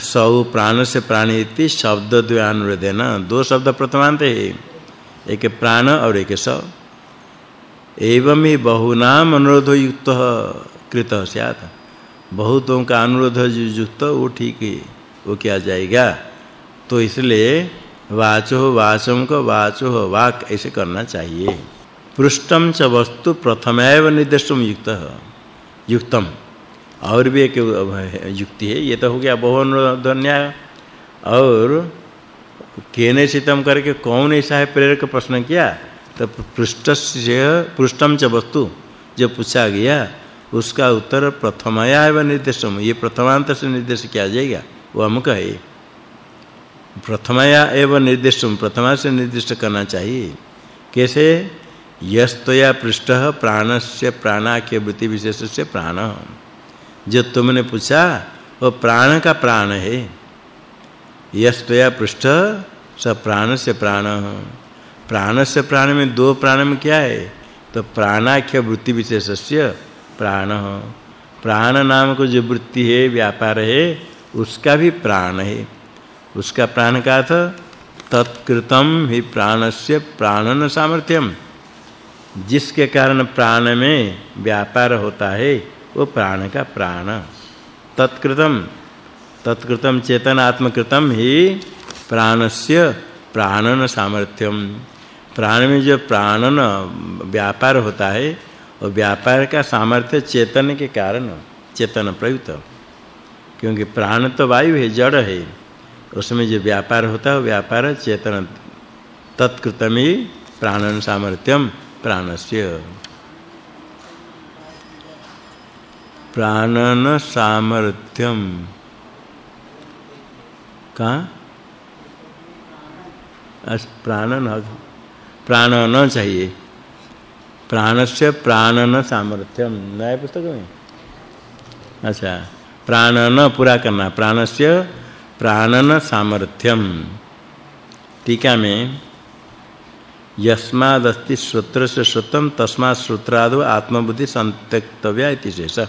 A: सौ प्राण से प्राण इति शब्द द्वयानुरोधेन दो शब्द प्रथमांत है, एक प्राण और एक स। एवं ही बहुनाम अनुरोध युक्त कृत, स्यात्। बहुतों का अनुरोध युक्त, वो ठीक है, वो क्या जाएगा। तो इसलिए वाचो वाचम को वाचो वाक, ऐसे करना चाहिए। पृष्ठम च वस्तु प्रथमैव निर्दिष्टम युक्त। युक्तम। और भी एक युक्ति है, ये तो हो गया बहु न्याय और केने सितम करके कौन ऐसा है प्रेरक प्रश्न किया? तो पृष्ठस्य पृष्ठम च वस्तु जो पूछा गया, उसका उत्तर प्रथमया एवं निर्देशम ये प्रथमांत से निर्देश किया जाएगा? वो हम कहे, प्रथमया एवं निर्देशम प्रथमा से निर्दिष्ट करना चाहिए। कैसे? यस्तया पृष्ठ प्राणस्य प्राणाख्य वृत्ति विशेष से प्राण। जो तुमने पूछा, वो प्राण का प्राण है। यस्तया पृष्ठ स प्राण से प्राण। प्राण से प्राण में दो प्राण में क्या है? तो प्राणाख्य वृत्ति विशेषस्य प्राण। प्राण नाम को जो वृत्ति है, व्यापार है, उसका भी प्राण है। उसका प्राण का अर्थ, तत्कृतम ही प्राणस्य प्राणन सामर्थ्यम। जिसके कारण प्राण में व्यापार होता है, वो प्राण का प्राण। तत्कृतम तत्कृतम चेतन आत्मकृतम ही प्राणस्य प्राणन सामर्थ्यम। प्राण में जो प्राणन व्यापार होता है और व्यापार का सामर्थ्य चेतन के कारण चेतन प्रयुक्त। क्योंकि प्राण तो वायु है, जड़ है, उसमें जो व्यापार होता है व्यापार चेतन तत्कृतमी प्राणन सामर्थ्यम प्राणस्य। प्राणन सामर्थ्यम। कहाँ? प्राणन प्राण न चाहिए। प्राणस्य प्राणन सामर्थ्यम। नया पुस्तक में। अच्छा प्राण न पूरा करना। प्राणस्य प्राणन सामर्थ्यम। टीका में, यस्मादस्ति श्रोत्र से श्रुतम, तस्मात् श्रोत्रादो आत्मबुद्धि संत्यक्तव्या इति शेष।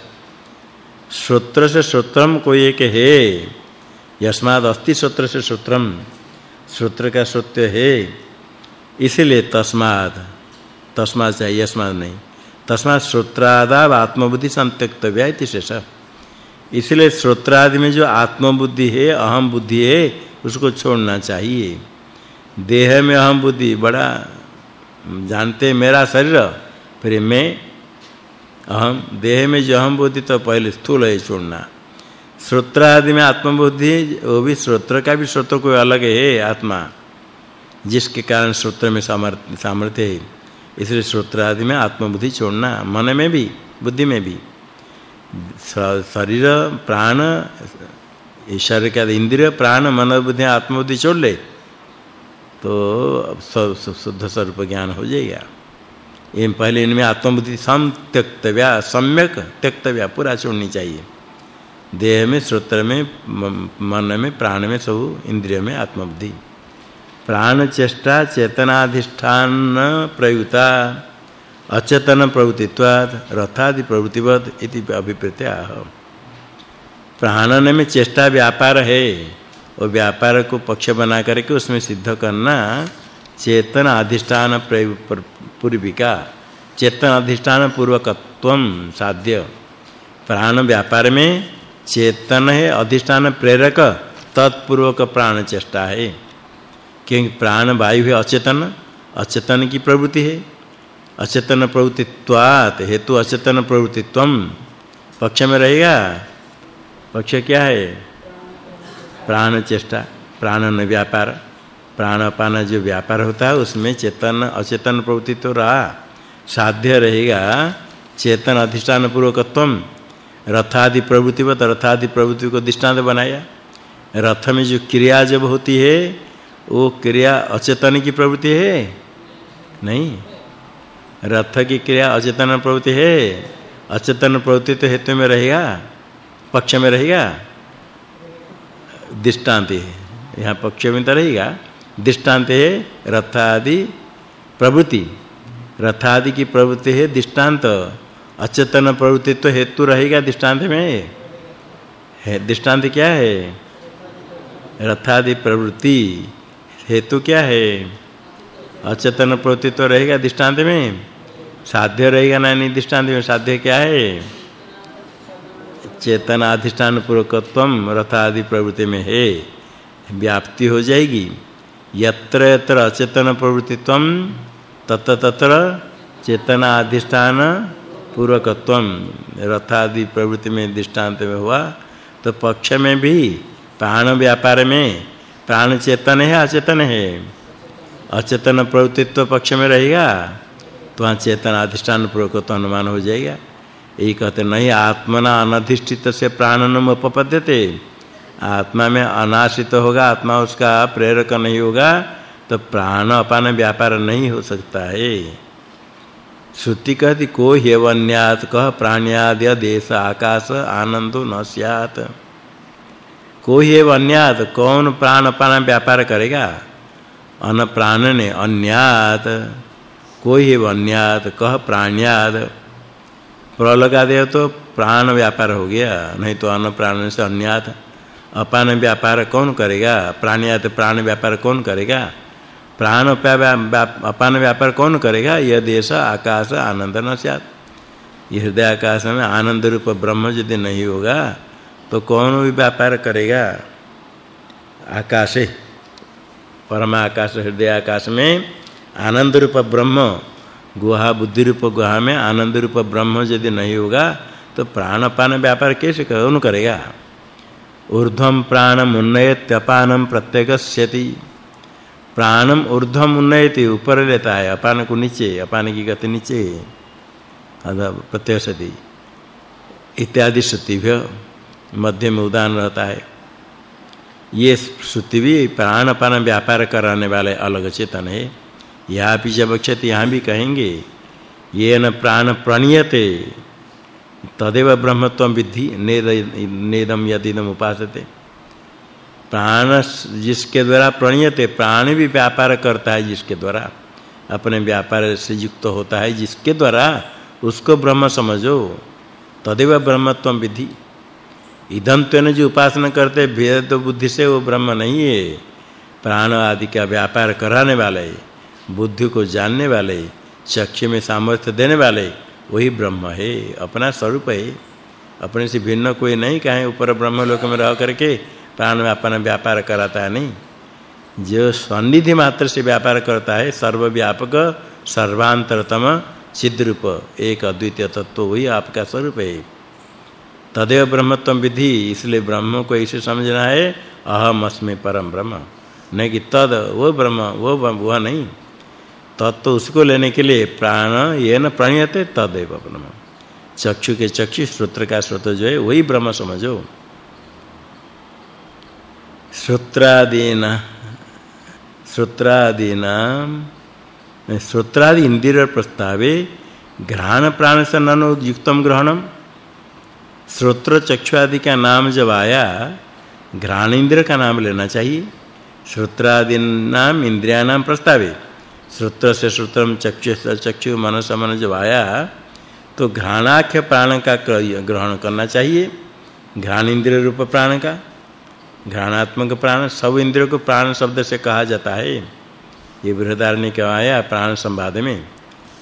A: श्रोत्र से श्रोत्रम कोई एक है। यस्माद अस्ति श्रोत्र से श्रोत्रम श्रोत्र का सत्य है। इसलिए तस्माद तस्माद चाहिए यस्माद नहीं। तस्माद श्रोत्रादाव आत्मबुद्धि संत्यक्तव्या इति शेष। इसलिए श्रोत्रादि में जो आत्मबुद्धि है, अहम बुद्धि है, उसको छोड़ना चाहिए। देह में अहम बुद्धि, बड़ा, जानते मेरा शरीर, फिर मैं अहम, देह में जो अहम बुद्धि तो पहले स्थूल है छोड़ना। श्रोत्र आदि में आत्मबुद्धि, वो भी श्रोत्र का भी श्रोत्र कोई अलग है, आत्मा। जिसके कारण श्रोत्र में सामर्थ्य सामर्थ्य है। इसलिए श्रोत्र आदि में आत्मबुद्धि छोड़ना, मन में भी, बुद्धि में भी। शरीर, प्राण ईश्वर का इंद्रिय, प्राण मन बुद्धि आत्मबुद्धि छोड़ ले तो शुद्ध स्वरूप ज्ञान हो जाएगा। ये पहले इनमें आत्मबुद्धि सम त्यक्तव्या, सम्यक त्यक्तव्या पूरा छोड़नी चाहिए। देह में, श्रोत्र में, मन में, प्राण में सब इंद्रिय में आत्मबुद्धि। प्राण चेष्टा चेतनाधिष्ठान प्रयुता, अचेतन प्रवृत्तित्वात्, रथादि प्रवृत्तिवत इति अभिप्रेत्याह प्राणन में चेष्टा व्यापार है, और व्यापार को पक्ष बना करके उसमें सिद्ध करना चेतन अधिष्ठान पूर्विका, चेतन अधिष्ठान पूर्वकत्वम साध्य। प्राण व्यापार में चेतन है अधिष्ठान प्रेरक, तत्पूर्वक प्राण चेष्टा है। क्योंकि प्राण वायु है अचेतन अचेतन की प्रवृत्ति है। अचेतन प्रवृत्तित्वात् हेतु अचेतन प्रवृत्तित्वम पक्ष में रहेगा। पक्ष क्या है? प्राण चेष्टा प्राणन व्यापार। प्राणपान जो व्यापार होता है, उसमें चेतन, अचेतन प्रवृत्ति तो रहा। साध्य रहेगा। चेतन अधिष्ठान पूर्वकत्वम रथादि प्रवृत्तिवत रथादि प्रवृत्ति को दृष्टांत बनाया। रथ में जो क्रिया जब होती है वो क्रिया अचेतन की प्रवृत्ति है? नहीं। रथ की क्रिया अचेतन प्रवृत्ति है। अचेतन प्रवृत्ति तो हेतु में रहेगा, पक्ष में रहेगा, दृष्टांत है। यहाँ पक्ष में तो रहेगा, दृष्टांत है रथ आदि प्रवृत्ति। रथ आदि की प्रवृत्ति है दृष्टांत। अचेतन प्रवृत्ति तो हेतु रहेगा दृष्टांत में। है, दृष्टांत क्या है? रथादि प्रवृत्ति। हेतु क्या है? अचेतन प्रवृत्ति तो रहेगा दृष्टांत में। साध्य रहेगा ना नहीं दृष्टांत में? साध्य क्या है? चेतन अधिष्ठान पूर्वकत्वम रथादि प्रवृत्ति में है। व्याप्ति हो जाएगी। यत्र यत्र अचेतन प्रवृत्तित्वम, तत्र तत्र चेतना अधिष्ठान पूर्वकत्वम रथादि प्रवृत्ति में दृष्टांत में हुआ। तो पक्ष में भी, प्राण व्यापार में प्राण चेतन है, अचेतन है। अचेतन प्रवृत्तित्व पक्ष में रहेगा तो वहाँ चेतन अधिष्ठान पूर्वक तो अनुमान हो जाएगा। यही कहते नहीं, आत्मना अनधिष्ठित से प्राणनम उपपद्यते। आत्मा में अनाश्रित होगा, आत्मा उसका प्रेरक नहीं होगा तो प्राण अपान व्यापार नहीं हो सकता है। श्रुति कहती को हेवन्यात कह प्राण्याद्य देश आकाश आनंदो न स्यात्। को हेवन्यात कौन प्राण अपान व्यापार करेगा? अन प्राण ने अन्यात कोई अन्यात, कह प्राण्याद प्र लगा दे तो प्राण व्यापार हो गया, नहीं तो अन्न प्राण से अन्यात। अपान व्यापार कौन करेगा? प्राणियात प्राण व्यापार कौन करेगा? प्राण अपान व्यापार कौन करेगा? यह देश, आकाश, आनंद न स्यात्। हृदय आकाश में आनंद रूप ब्रह्म यदि नहीं होगा तो कौन भी व्यापार करेगा? आकाशे परम आकाश हृदय आकाश में आनंद रूप ब्रह्म, गुहा, बुद्धि रूप गुहा में आनंद रूप ब्रह्म यदि नहीं होगा तो प्राण प्राणपान व्यापार कैसे कौन करेगा? ऊर्ध्वम प्राणम उन्नयत्यपानम प्रत्यगस्यति। प्राणम ऊर्ध्वम उन्नयति, ऊपर लेता है, अपान को नीचे, अपान की गति नीचे अदा प्रत्यगस्यति। इत्यादि श्रुतिभ्य मध्य में उदाहरण रहता है। ये श्रुति भी प्राण प्राणपान व्यापार कराने वाले अलग चेतन है। यहाँ भी जब अक्षत यहाँ भी कहेंगे, ये न प्राण प्रणीयते, तदेव ब्रह्मत्वम विद्धि, नेद नेदम यदिदम उपासते। प्राण जिसके द्वारा प्रणीयते, प्राण भी व्यापार करता है जिसके द्वारा, अपने व्यापार से युक्त होता है जिसके द्वारा, उसको ब्रह्म समझो। तदेव ब्रह्मत्वम विद्धि। इदम तेन जो उपासना करते, भेद बुद्धि से वो ब्रह्म नहीं है। प्राण आदि का व्यापार कराने वाले, बुद्धि को जानने वाले, चक्षु में सामर्थ्य देने वाले, वही ब्रह्म है, अपना स्वरूप है। अपने से भिन्न कोई नहीं, कहे ऊपर ब्रह्म लोक में रह करके प्राण अपना व्यापार कराता है नहीं। जो सन्निधि मात्र से व्यापार करता है, सर्वव्यापक, सर्वांतरतम सिद्ध रूप एक अद्वितीय तत्व वही आपका स्वरूप है। तदेव ब्रह्मत्व विधि, इसलिए ब्रह्म को ऐसे समझना है, अहम अस्मि परम ब्रह्म। नहीं कि तद, वो ब्रह्म, वो वह नहीं। तत्व उसको लेने के लिए प्राण, ये न प्रणीयते, तदेव ब्रह्म। चक्षु के चक्षु, श्रोत्र का श्रोत्र जो है, वही ब्रह्म समझो। श्रोत्रादीन, श्रोत्रादीना, श्रोत्रादि इंद्रिय प्रस्तावे, घ्राण प्राण से ननु युक्तम ग्रहणम। श्रोत्र चक्षु आदि का नाम जब आया घ्राण इंद्र का नाम लेना चाहिए। श्रोत्रादि नाम इंद्रिया नाम प्रस्तावे। श्रोत्र से श्रोत्रम, चक्षु से चक्षु, मन से मन जब आया तो घ्राणाख्य प्राण का ग्रहण करना चाहिए। घ्राण इंद्रिय रूप प्राण का। घ्राणात्मक प्राण, सब इंद्रियों को प्राण शब्द से कहा जाता है। ये बृहदारण्य के आया? प्राण संवाद में।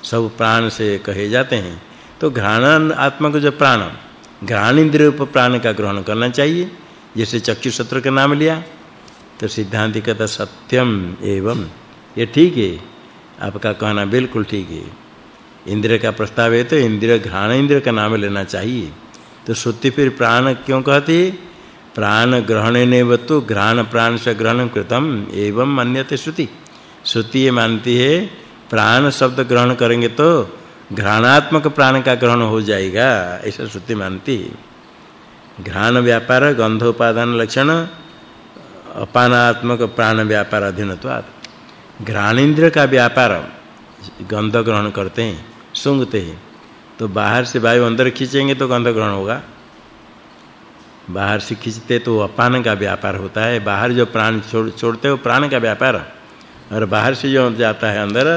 A: सब प्राण से कहे जाते हैं। तो घ्राण आत्मक जो प्राण घ्राण इंद्रिय रूप प्राण का ग्रहण करना चाहिए। जैसे चक्षु सत्र का नाम लिया तो सिद्धांत कहता सत्यम एवं। ये ठीक है। आपका कहना बिल्कुल ठीक है। इंद्र का प्रस्ताव है तो इंद्र घ्राण इंद्र का नाम लेना चाहिए। तो श्रुति फिर प्राण क्यों कहती प्राण ग्रहण तो घ्राण प्राण से ग्रहण कृतम एवं मान्यते श्रुति। श्रुति ये मानती है, प्राण शब्द ग्रहण करेंगे तो घ्राणात्मक प्राण का ग्रहण हो जाएगा, ऐसा श्रुति मानती। घ्राण व्यापार, गंध उपादान लक्षण, अपानात्मक प्राण व्यापार अधीनत्वात्। घ्राणेन्द्र का व्यापार, गंध ग्रहण करते हैं, सूंघते हैं। तो बाहर से वायु अंदर खींचेंगे तो गंध ग्रहण होगा। बाहर से खींचते तो अपान का व्यापार होता है। बाहर जो प्राण छोड़, छोड़ते वो प्राण का व्यापार। और बाहर से जो जाता है अंदर,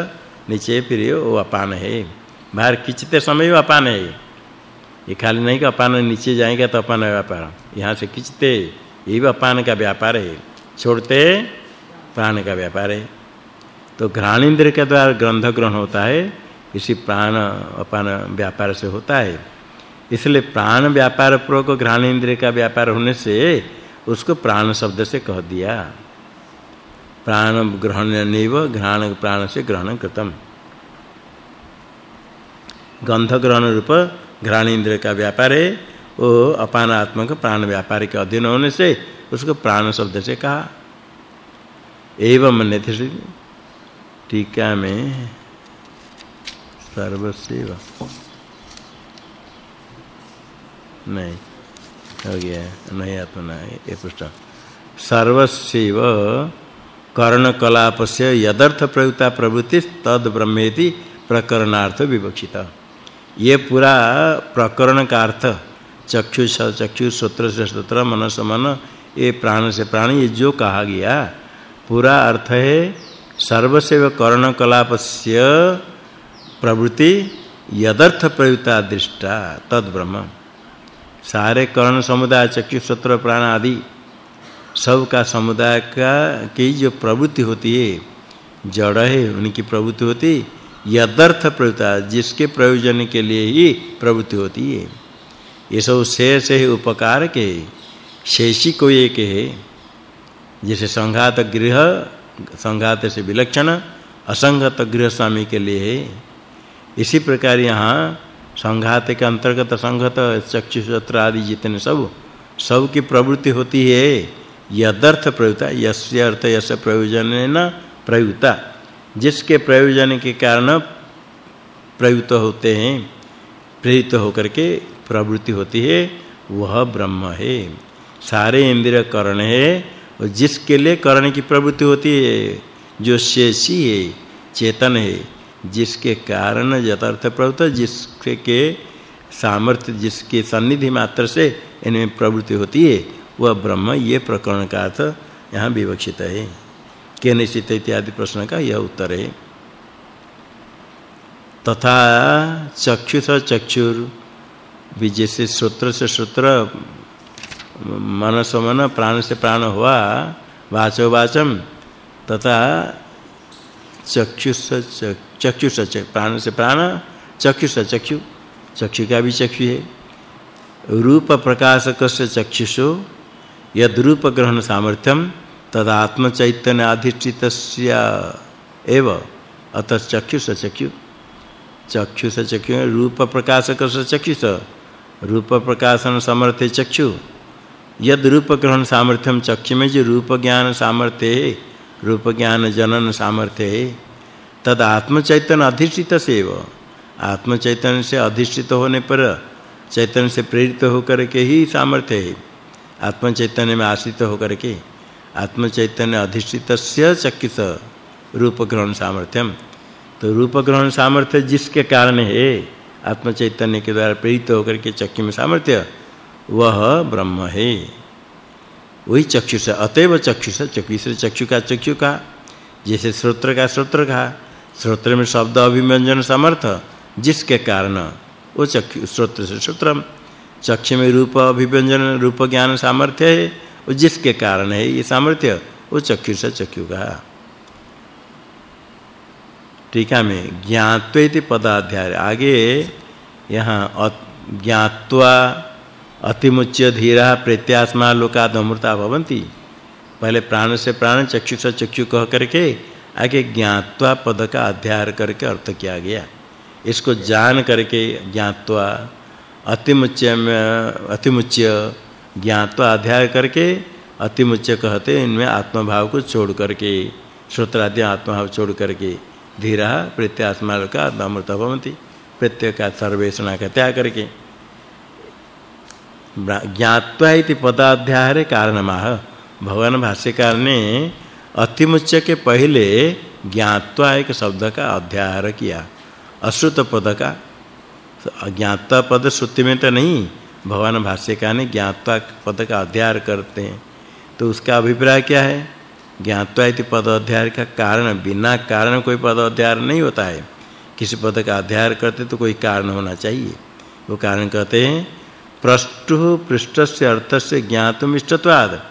A: नीचे फिर वो अपान है। बाहर खींचते समय वो अपान है ये। खाली नहीं कि अपान नीचे जाएँगे तो अपान व्यापार। यहाँ से खींचते, ये भी अपान का व्यापार है। छोड़ते, प्राण का व्यापार है। तो घ्राण इंद्र के द्वारा ग्रंथ ग्रहण होता है, इसी प्राण, अपान व्यापार से होता है। इसलिए प्राण व्यापार पूर्वक घ्राण इंद्र का व्यापार होने से उसको प्राण शब्द से कह दिया। प्राण ग्रहण नैव घ्राण, प्राण से ग्रहण कृतम। गंध ग्रहण रूप घ्राणेन्द्र का व्यापार है वो अपानात्मक प्राण व्यापार के अधीन होने से उसको प्राण शब्द से कहा। एवं मन्यते टीका में सर्वसेव। नहीं, हो गया, नहीं आत्मना ये पृष्ठ सर्वसेव कर्ण यदर्थ प्रयुक्ता प्रवृत्ति तद ब्रह्मेति प्रकरणार्थ विवक्षित। ये पूरा प्रकरण का अर्थ, चक्षु चक्षु श्रोत्र से श्रोत्र मन से मन, ये प्राण से प्राण, ये जो कहा गया, पूरा अर्थ है सर्वसेव कर्ण कलाप से प्रवृत्ति यदर्थ प्रयुक्ता दृष्टा, तद ब्रह्म। सारे कर्ण समुदाय, चक्षु श्रोत्र प्राण आदि सब का समुदाय का, की जो प्रवृत्ति होती है, जड़ है, उनकी प्रवृत्ति होती यदर्थ प्रवृत्ता जिसके प्रयोजन के लिए ही प्रवृत्ति होती है। ये सब शेष है उपकार के शेषी को एक है जैसे संघात गृह, संघात से विलक्षण असंगत गृह स्वामी के लिए है। इसी प्रकार यहाँ संघात के अंतर्गत संगत चक्षुषत्र आदि जितने सब सब की प्रवृत्ति होती है यदर्थ प्रयुता यस्य अर्थ यस प्रयोजन न प्रयुक्ता। जिसके प्रयोजन के कारण प्रयुक्त होते हैं, प्रेरित होकर के प्रवृत्ति होती है, वह ब्रह्म है। सारे इंद्रिय करण है, और जिसके लिए करण की प्रवृत्ति होती है, जो शेषी है, चेतन है, जिसके कारण यथार्थ प्रवृत्त, जिसके के सामर्थ्य, जिसके सन्निधि मात्र से इनमें प्रवृत्ति होती है, वह ब्रह्म, ये प्रकरण का अर्थ यहाँ विवक्षित है। के निश्चित इत्यादि प्रश्न का यह उत्तर है। तथा चक्षुष चक्षुर विजय से श्रोत्र से श्रोत्र मन मन प्राण से प्राण हुआ, वाचो वाचम। तथा चक्षुष चक्षुष प्राण से प्राण, चक्षुष चक्षु चक्षु का भी चक्षु है। रूप प्रकाशक से चक्षुषो यद रूप ग्रहण सामर्थ्यम तद आत्म चैतन्य अधिष्ठितस्य एव। अतः चक्षुष चक्षु। चक्षुष चक्षु रूप प्रकाशक चक्षुष। रूप प्रकाशन समर्थ चक्षु। यद रूप ग्रहण सामर्थ्यम चक्षु में जो, रूप ज्ञान सामर्थ्य रूप ज्ञान जनन सामर्थ्य तद आत्म चैतन्य अधिष्ठित सेव आत्म चैतन्य से अधिष्ठित होने पर चैतन्य से प्रेरित होकर के ही सामर्थ्य है। आत्म चैतन्य में आश्रित होकर के। आत्म चैतन्य अधिष्ठितस्य चक्षुष रूप ग्रहण सामर्थ्यम। तो रूप ग्रहण सामर्थ्य जिसके कारण है आत्म चैतन्य के द्वारा प्रेरित होकर के चक्षु में सामर्थ्य, वह ब्रह्म है। वही चक्षुष अतएव चक्षुष चक्षु चक्षु का चक्षु का, जैसे श्रोत्र का श्रोत्र का, श्रोत्र में शब्द अभिव्यंजन समर्थ जिसके कारण, वो चक्षु, श्रोत्र से श्रोत्रम। चक्षु में रूप अभिव्यंजन, रूप ज्ञान सामर्थ्य है जिसके कारण है ये सामर्थ्य, वो चक्षु से चक्षु का। टीका में ज्ञात्व इति पदाध्याय। आगे यहाँ ज्ञात्वा अतिमुच्य धीरा प्रत्यास्मा लोकाद अमृता भवन्ति। पहले प्राण से प्राण, चक्षु से चक्षु कह करके आगे ज्ञात्वा पद का अध्याय करके अर्थ किया गया। इसको जान करके ज्ञात्वा अतिमुच्य अतिमुच्य ज्ञात्वा अध्याय करके अतिमुच्य कहते इनमें आत्मभाव को छोड़ करके, श्रोत्रादि आत्मभाव छोड़ करके, धीरा प्रत्यात्मा का अमृत भवन्ति प्रत्यय का सर्वेषणा का त्याग करके। ज्ञात्वा इति पदाध्याय कारणमाह। भगवान भाष्यकार ने अतिमुच्य के पहले ज्ञात्वा एक शब्द का अध्याय किया, अश्रुत पद का। ज्ञात्वा पद श्रुति में तो नहीं भगवान भाष्यकार ने ज्ञात्वा पद का अध्याय करते हैं। तो उसका अभिप्राय क्या है? ज्ञात्वा इति पद अध्याय का कारण, बिना कारण कोई पद अध्याय नहीं होता है। किसी पद का अध्याय करते तो कोई कारण होना चाहिए। वो कारण कहते हैं, प्रष्टु पृष्ठस्य अर्थस्य ज्ञातुम इष्टत्वाद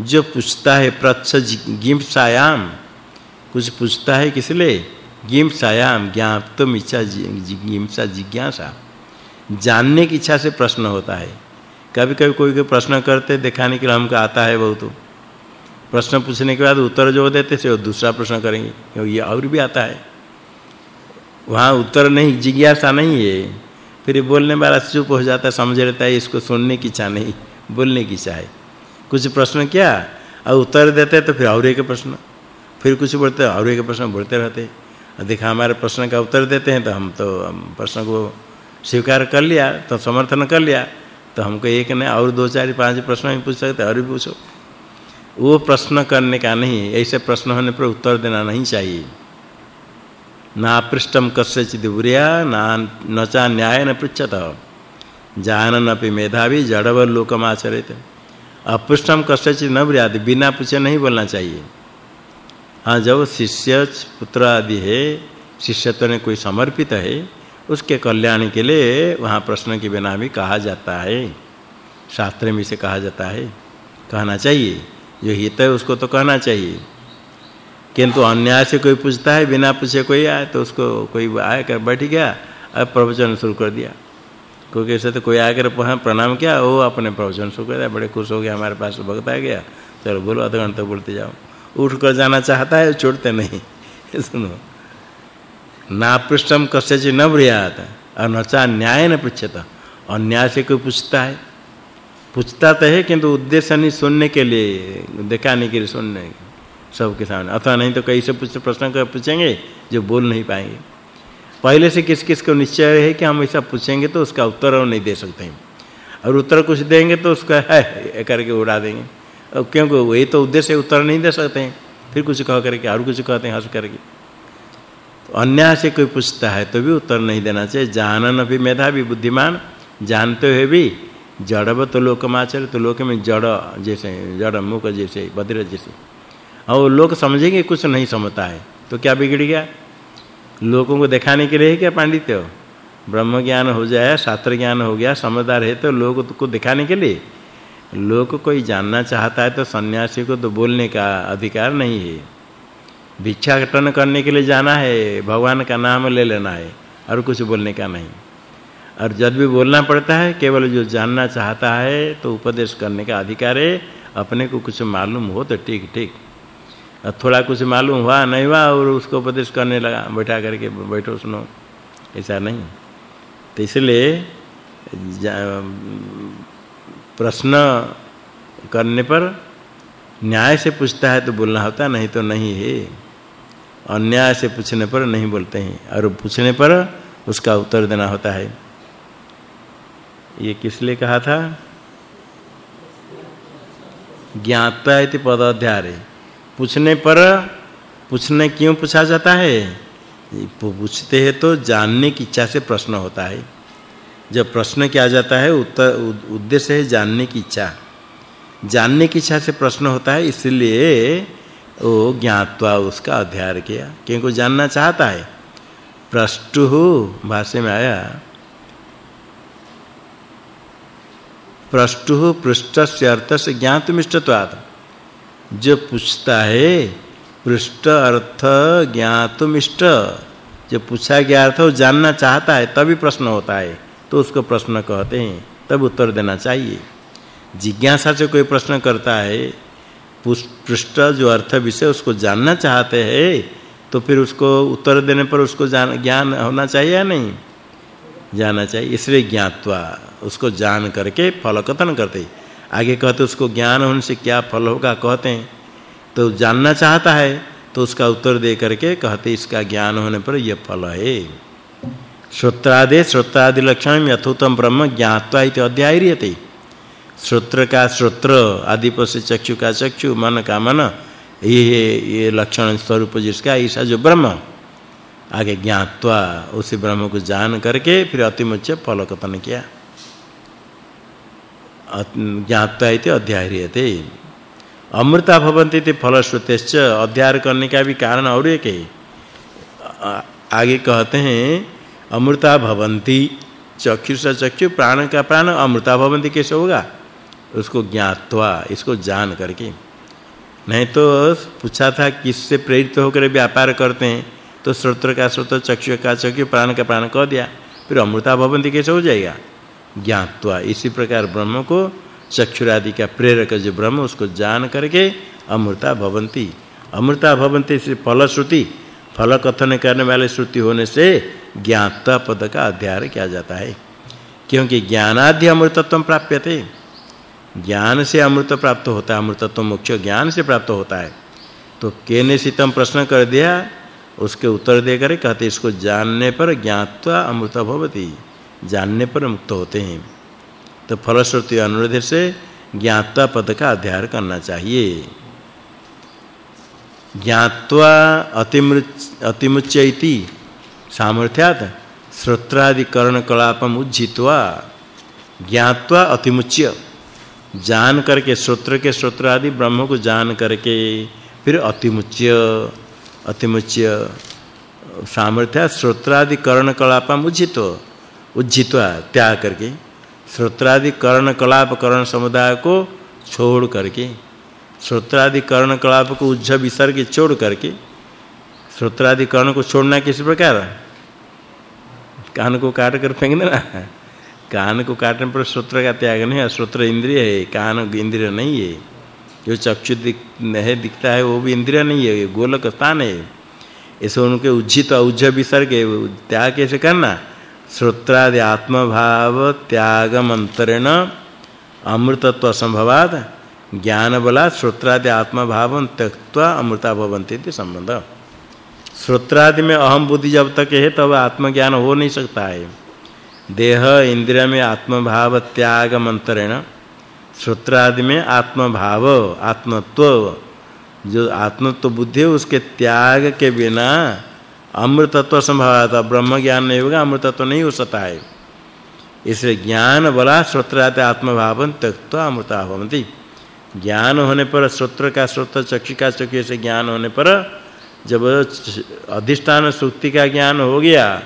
A: जो पूछता है, प्रच्छ गिम्सायाम कुछ पूछता है किस लिए गिम्सायाम ज्ञातुम इच्छा जिज्ञासा। जानने की इच्छा से प्रश्न होता है। कभी-कभी कोई कोई प्रश्न करते, दिखाने के लिए हमको आता है बहुत। प्रश्न पूछने के बाद उत्तर जो देते से दूसरा प्रश्न करेंगे, क्योंकि ये और भी आता है। वहाँ उत्तर नहीं, जिज्ञासा नहीं है। फिर बोलने वाला चुप हो जाता है समझ लेता है, इसको सुनने की इच्छा नहीं, बोलने की इच्छा है। कुछ प्रश्न किया? और उत्तर देते तो फिर और एक प्रश्न। फिर कुछ बोलते, और एक प्रश्न बोलते रहते। देखा, हमारे प्रश्न का उत्तर देते हैं तो हम तो प्रश्न को स्वीकार कर लिया तो समर्थन कर लिया तो हमको एक ने और दो चार पाँच प्रश्न भी पूछ सकते, और भी पूछो। वो प्रश्न करने का नहीं, ऐसे प्रश्न होने पर उत्तर देना नहीं चाहिए। ना पृष्ठम कस्यचित बुरिया ना न चा न्याय न पृच्छत। जानन अपि मेधावी, जड़व लोकम आचरित। अपृष्ठम कस्यचित न बुरिया बिना पूछे नहीं बोलना चाहिए। हाँ जब शिष्य, पुत्र आदि है, शिष्यत्व ने कोई समर्पित है उसके कल्याण के लिए वहाँ प्रश्न के बिना भी कहा जाता है। शास्त्र में से कहा जाता है। कहना चाहिए। जो हित है उसको तो कहना चाहिए। किंतु अन्याय से कोई पूछता है, बिना पूछे कोई आए तो उसको कोई आए कर बैठ गया, अब प्रवचन शुरू कर दिया। क्योंकि ऐसे तो कोई आकर प्रणाम किया, वो अपने प्रवचन शुरू कर दिया। बड़े खुश हो गया, हमारे पास भक्त आ गया। चलो बोलो, आधा घंटा बोलते जाओ। उठ कर जाना चाहता है छोड़ते नहीं। *laughs* सुनो। ना पृष्ठम कस्य न ब्रियात और नचा न्याय न पृच्छत। अन्याय से कोई पूछता है? पूछता तो है, किंतु उद्देश्य नहीं सुनने के लिए, दिखाने के लिए सुनने सबके सामने। अथवा नहीं तो कई से पूछ, प्रश्न कर पूछेंगे, जो बोल नहीं पाएँगे। पहले से किस किस को निश्चय है कि हम ऐसा पूछेंगे तो उसका उत्तर और नहीं दे सकते हैं। और उत्तर कुछ देंगे तो उसका, है करके उड़ा देंगे। और क्योंकि वही तो उद्देश्य उत्तर नहीं दे सकते हैं। फिर कुछ कह करके, और कुछ कहते हैं, हंस करके। अन्याय से कोई पूछता है तो भी उत्तर नहीं देना चाहिए। जानन भी मेधावी बुद्धिमान, जानते हुए भी जड़व तो लोकमाचर तो लोक में जड़ जैसे, जड़ मुख जैसे, बद्र जैसे। और लोग समझेंगे, कुछ नहीं समझता है तो क्या बिगड़ गया? लोगों को दिखाने के लिए क्या पांडित्य ब्रह्म ज्ञान हो जाए, शास्त्र ज्ञान हो गया, समझदार है तो लोग को दिखाने के लिए। लोग कोई जानना चाहता है तो सन्यासी को तो बोलने का अधिकार नहीं है। भिक्षाटन करने के लिए जाना है, भगवान का नाम ले लेना है, और कुछ बोलने का नहीं। और जब भी बोलना पड़ता है, केवल जो जानना चाहता है तो उपदेश करने का अधिकार है। अपने को कुछ मालूम हो तो ठीक ठीक। और थोड़ा कुछ मालूम हुआ, नहीं हुआ, और उसको उपदेश करने लगा, बैठा करके बैठो, सुनो। ऐसा नहीं। तो इसलिए प्रश्न करने पर न्याय से पूछता है तो बोलना होता, नहीं तो नहीं है। अन्याय से पूछने पर नहीं बोलते हैं। और पूछने पर उसका उत्तर देना होता है। ये किस लिए कहा था? ज्ञाता इति पदाध्याय पूछने पर, पूछने क्यों पूछा जाता है? पूछते हैं तो जानने की इच्छा से प्रश्न होता है। जब प्रश्न किया जाता है, उत्तर, उद्देश्य है जानने की इच्छा। जानने की इच्छा से प्रश्न होता है, इसलिए वो ज्ञातवा उसका अध्ययन किया। क्योंकि जानना चाहता है? प्रष्टु भाष्य में आया। प्रष्टु पृष्ठस्य अर्थस्य ज्ञातुमिष्टत्वात्। जो पूछता है, पृष्ठ अर्थ ज्ञातुमिष्ट। जो पूछा गया अर्थ वो जानना चाहता है, तभी प्रश्न होता है। तो उसको प्रश्न कहते हैं, तब उत्तर देना चाहिए। जिज्ञासा से कोई प्रश्न करता है पृष्ठ जो अर्थ विषय, उसको जानना चाहते हैं तो फिर उसको उत्तर देने पर उसको ज्ञान होना चाहिए या नहीं? जानना चाहिए। इसलिए ज्ञातवा, उसको जान करके फल कथन करते आगे कहते उसको ज्ञान होने से क्या फल होगा, कहते हैं। तो जानना चाहता है तो उसका उत्तर दे करके कहते इसका ज्ञान होने पर यह फल है। श्रोत्रादे, श्रोत्रादि लक्षण यथोतम ब्रह्म ज्ञात्वा इति अध्यायरियते श्रोत्र का श्रोत्र आदि से चक्षु का चक्षु, मन का मन, ये ये लक्षण स्वरूप जिसका, ईसा जो ब्रह्म। आगे ज्ञात्वा उसी ब्रह्म को जान करके फिर अतिमुच्य फल कथन किया ज्ञात्वा इति अध्यायते अमृता भवन्ति इति फलश्रुतेश्च। अध्याय करने का भी कारण और एक है। आगे कहते हैं, अमृता भवन्ति, चक्षुष चक्षु, प्राण का प्राण, अमृता भवन्ति कैसे होगा? उसको ज्ञात्वा, इसको जान करके। नहीं तो पूछा था, किससे प्रेरित होकर व्यापार करते हैं? तो श्रोत्र का श्रोत्र, चक्षु का चक्षु, प्राण का प्राण कह दिया। फिर अमृता भवंती कैसे हो जाएगा? ज्ञात्वा। इसी प्रकार ब्रह्म को, चक्षुरादि का प्रेरक जो ब्रह्म, उसको जान करके अमृता भवंती। अमृता भवंती से फल श्रुति। फल कथन करने वाले श्रुति होने से ज्ञात्वा पद का अध्याय किया जाता है। क्योंकि ज्ञानाद्य अमृतत्व प्राप्यते। ज्ञान से अमृत प्राप्त होता है, अमृतत्व मोक्ष ज्ञान से प्राप्त होता है। तो केने सितम प्रश्न कर दिया, उसके उत्तर देकर कहते, इसको जानने पर ज्ञात्वा अमृत भवति, जानने पर मुक्त होते हैं। तो फलश्रुति अनुरोध से ज्ञात्वा पद का अध्ययन करना चाहिए। ज्ञात्वा अतिमुच्य अतिमुच्य इति सामर्थ्यात श्रोत्रादि कर्ण कलापम उज्जित्वा ज्ञात्वा अतिमुच्य। जान करके, श्रोत्र के श्रोत्र आदि ब्रह्म को जान करके, फिर अतिमुच्य अतिमुच्य सामर्थ्य श्रोत्रादि कर्ण कलापम उज्जित्व उज्जित्वा त्याग करके, श्रोत्रादि कर्ण कलाप, कर्ण समुदाय को छोड़ करके, श्रोत्रादि कर्ण कलाप को उज्ज विसर्ग छोड़ करके, श्रोत्रादि कर्ण को छोड़ना किस प्रकार कान को काट कर फेंक देना कान को काटने पर श्रोत्र का त्याग नहीं है श्रोत्र इंद्रिय है कान इंद्रिय नहीं है। जो चक्षु दिख दिखता है, वो भी इंद्रिय नहीं है गोलक स्थान है। ऐसे उनके उज्जित उज्ज विसर्ग त्याग कैसे करना? श्रोत्रादि आत्मभाव त्याग मंत्रेण अमृतत्व संभवाद ज्ञान बला श्रोत्रादि आत्मभाव त्यक्त्वा अमृता भवन्ति इति संबंध। श्रोत्रादि में अहम बुद्धि जब तक है, तब आत्मज्ञान हो नहीं सकता है। देह इंद्रिय में आत्मभाव त्याग मंत्रेण श्रोत्रादि में आत्मभाव, आत्मत्व, जो आत्मत्व बुद्धि है, उसके त्याग के बिना अमृतत्व संभव संभवता ब्रह्म ज्ञान नहीं होगा, अमृतत्व नहीं हो सकता है। इसलिए ज्ञान बला श्रोत्रादि आत्मभाव त्यक्त्वा अमृता भवन्ति। ज्ञान होने पर श्रोत्र का श्रोत्र, चक्षु का चक्षु से ज्ञान होने पर जब अधिष्ठान, सुक्ति का ज्ञान हो गया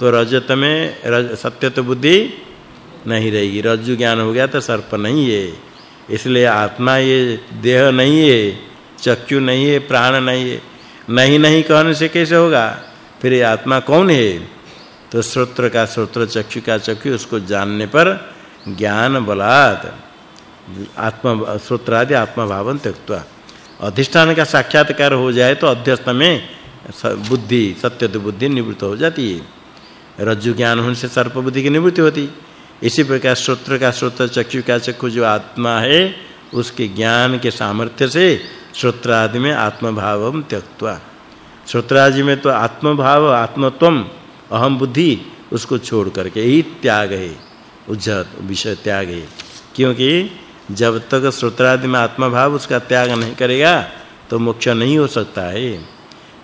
A: तो रजत में रज, सत्य तो बुद्धि नहीं रहेगी। रज्जु ज्ञान हो गया तो सर्प नहीं है। इसलिए आत्मा ये देह नहीं है चक्षु नहीं है प्राण नहीं है। नहीं नहीं कहने से कैसे होगा? फिर ये आत्मा कौन है? तो श्रोत्र का श्रोत्र चक्षु का चक्षु उसको जानने पर ज्ञान बलात्। आत्मा श्रोत्रादि आत्मा भावन त्यक्त्वा अधिष्ठान का साक्षात्कार हो जाए तो अध्यस्त में बुद्धि सत्य तो बुद्धि निवृत्त हो जाती है। रज्जु ज्ञान होने से सर्प बुद्धि की निवृत्ति होती। इसी प्रकार श्रोत्र का श्रोत्र, चक्षु का चक्षु जो आत्मा है, उसके ज्ञान के सामर्थ्य से श्रोत्रादि में आत्मभावम त्यक्त्वा। श्रोत्रादि में तो आत्मभाव आत्मत्वम अहम बुद्धि, उसको छोड़ करके ही त्याग है, उज्जत, विषय त्याग है। क्योंकि जब तक श्रोत्रादि में आत्मभाव उसका त्याग नहीं करेगा तो मोक्ष नहीं हो सकता है।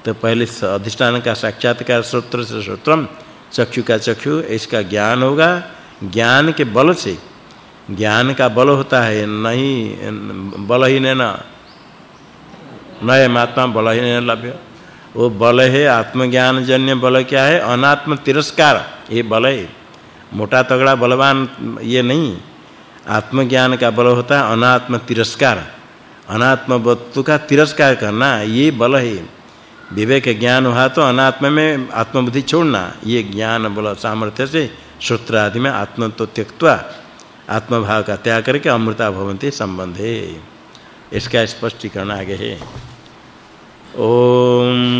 A: तो पहले अधिष्ठान का साक्षात्कार श्रोत्र से श्रोत्रम चक्षु का चक्षु, इसका ज्ञान होगा। ज्ञान के बल से, ज्ञान का बल होता है, नहीं, बल ही ना। नय महात्मा बल ही नहीं लभ्य। वो बल है आत्मज्ञान जन्य बल क्या है? अनात्म तिरस्कार, ये बल है। मोटा तगड़ा बलवान, ये नहीं। आत्मज्ञान का बल होता है अनात्म तिरस्कार। अनात्म वस्तु का तिरस्कार करना, ये बल है। विवेक ज्ञान हुआ तो अनात्म में आत्मबुद्धि छोड़ना, ये ज्ञान बोला सामर्थ्य से सूत्र आदि में आत्म तो त्यक्त्वा आत्मभाव का त्याग करके अमृता भवन्ति संबंधे। इसका स्पष्टीकरण आगे है। ओम।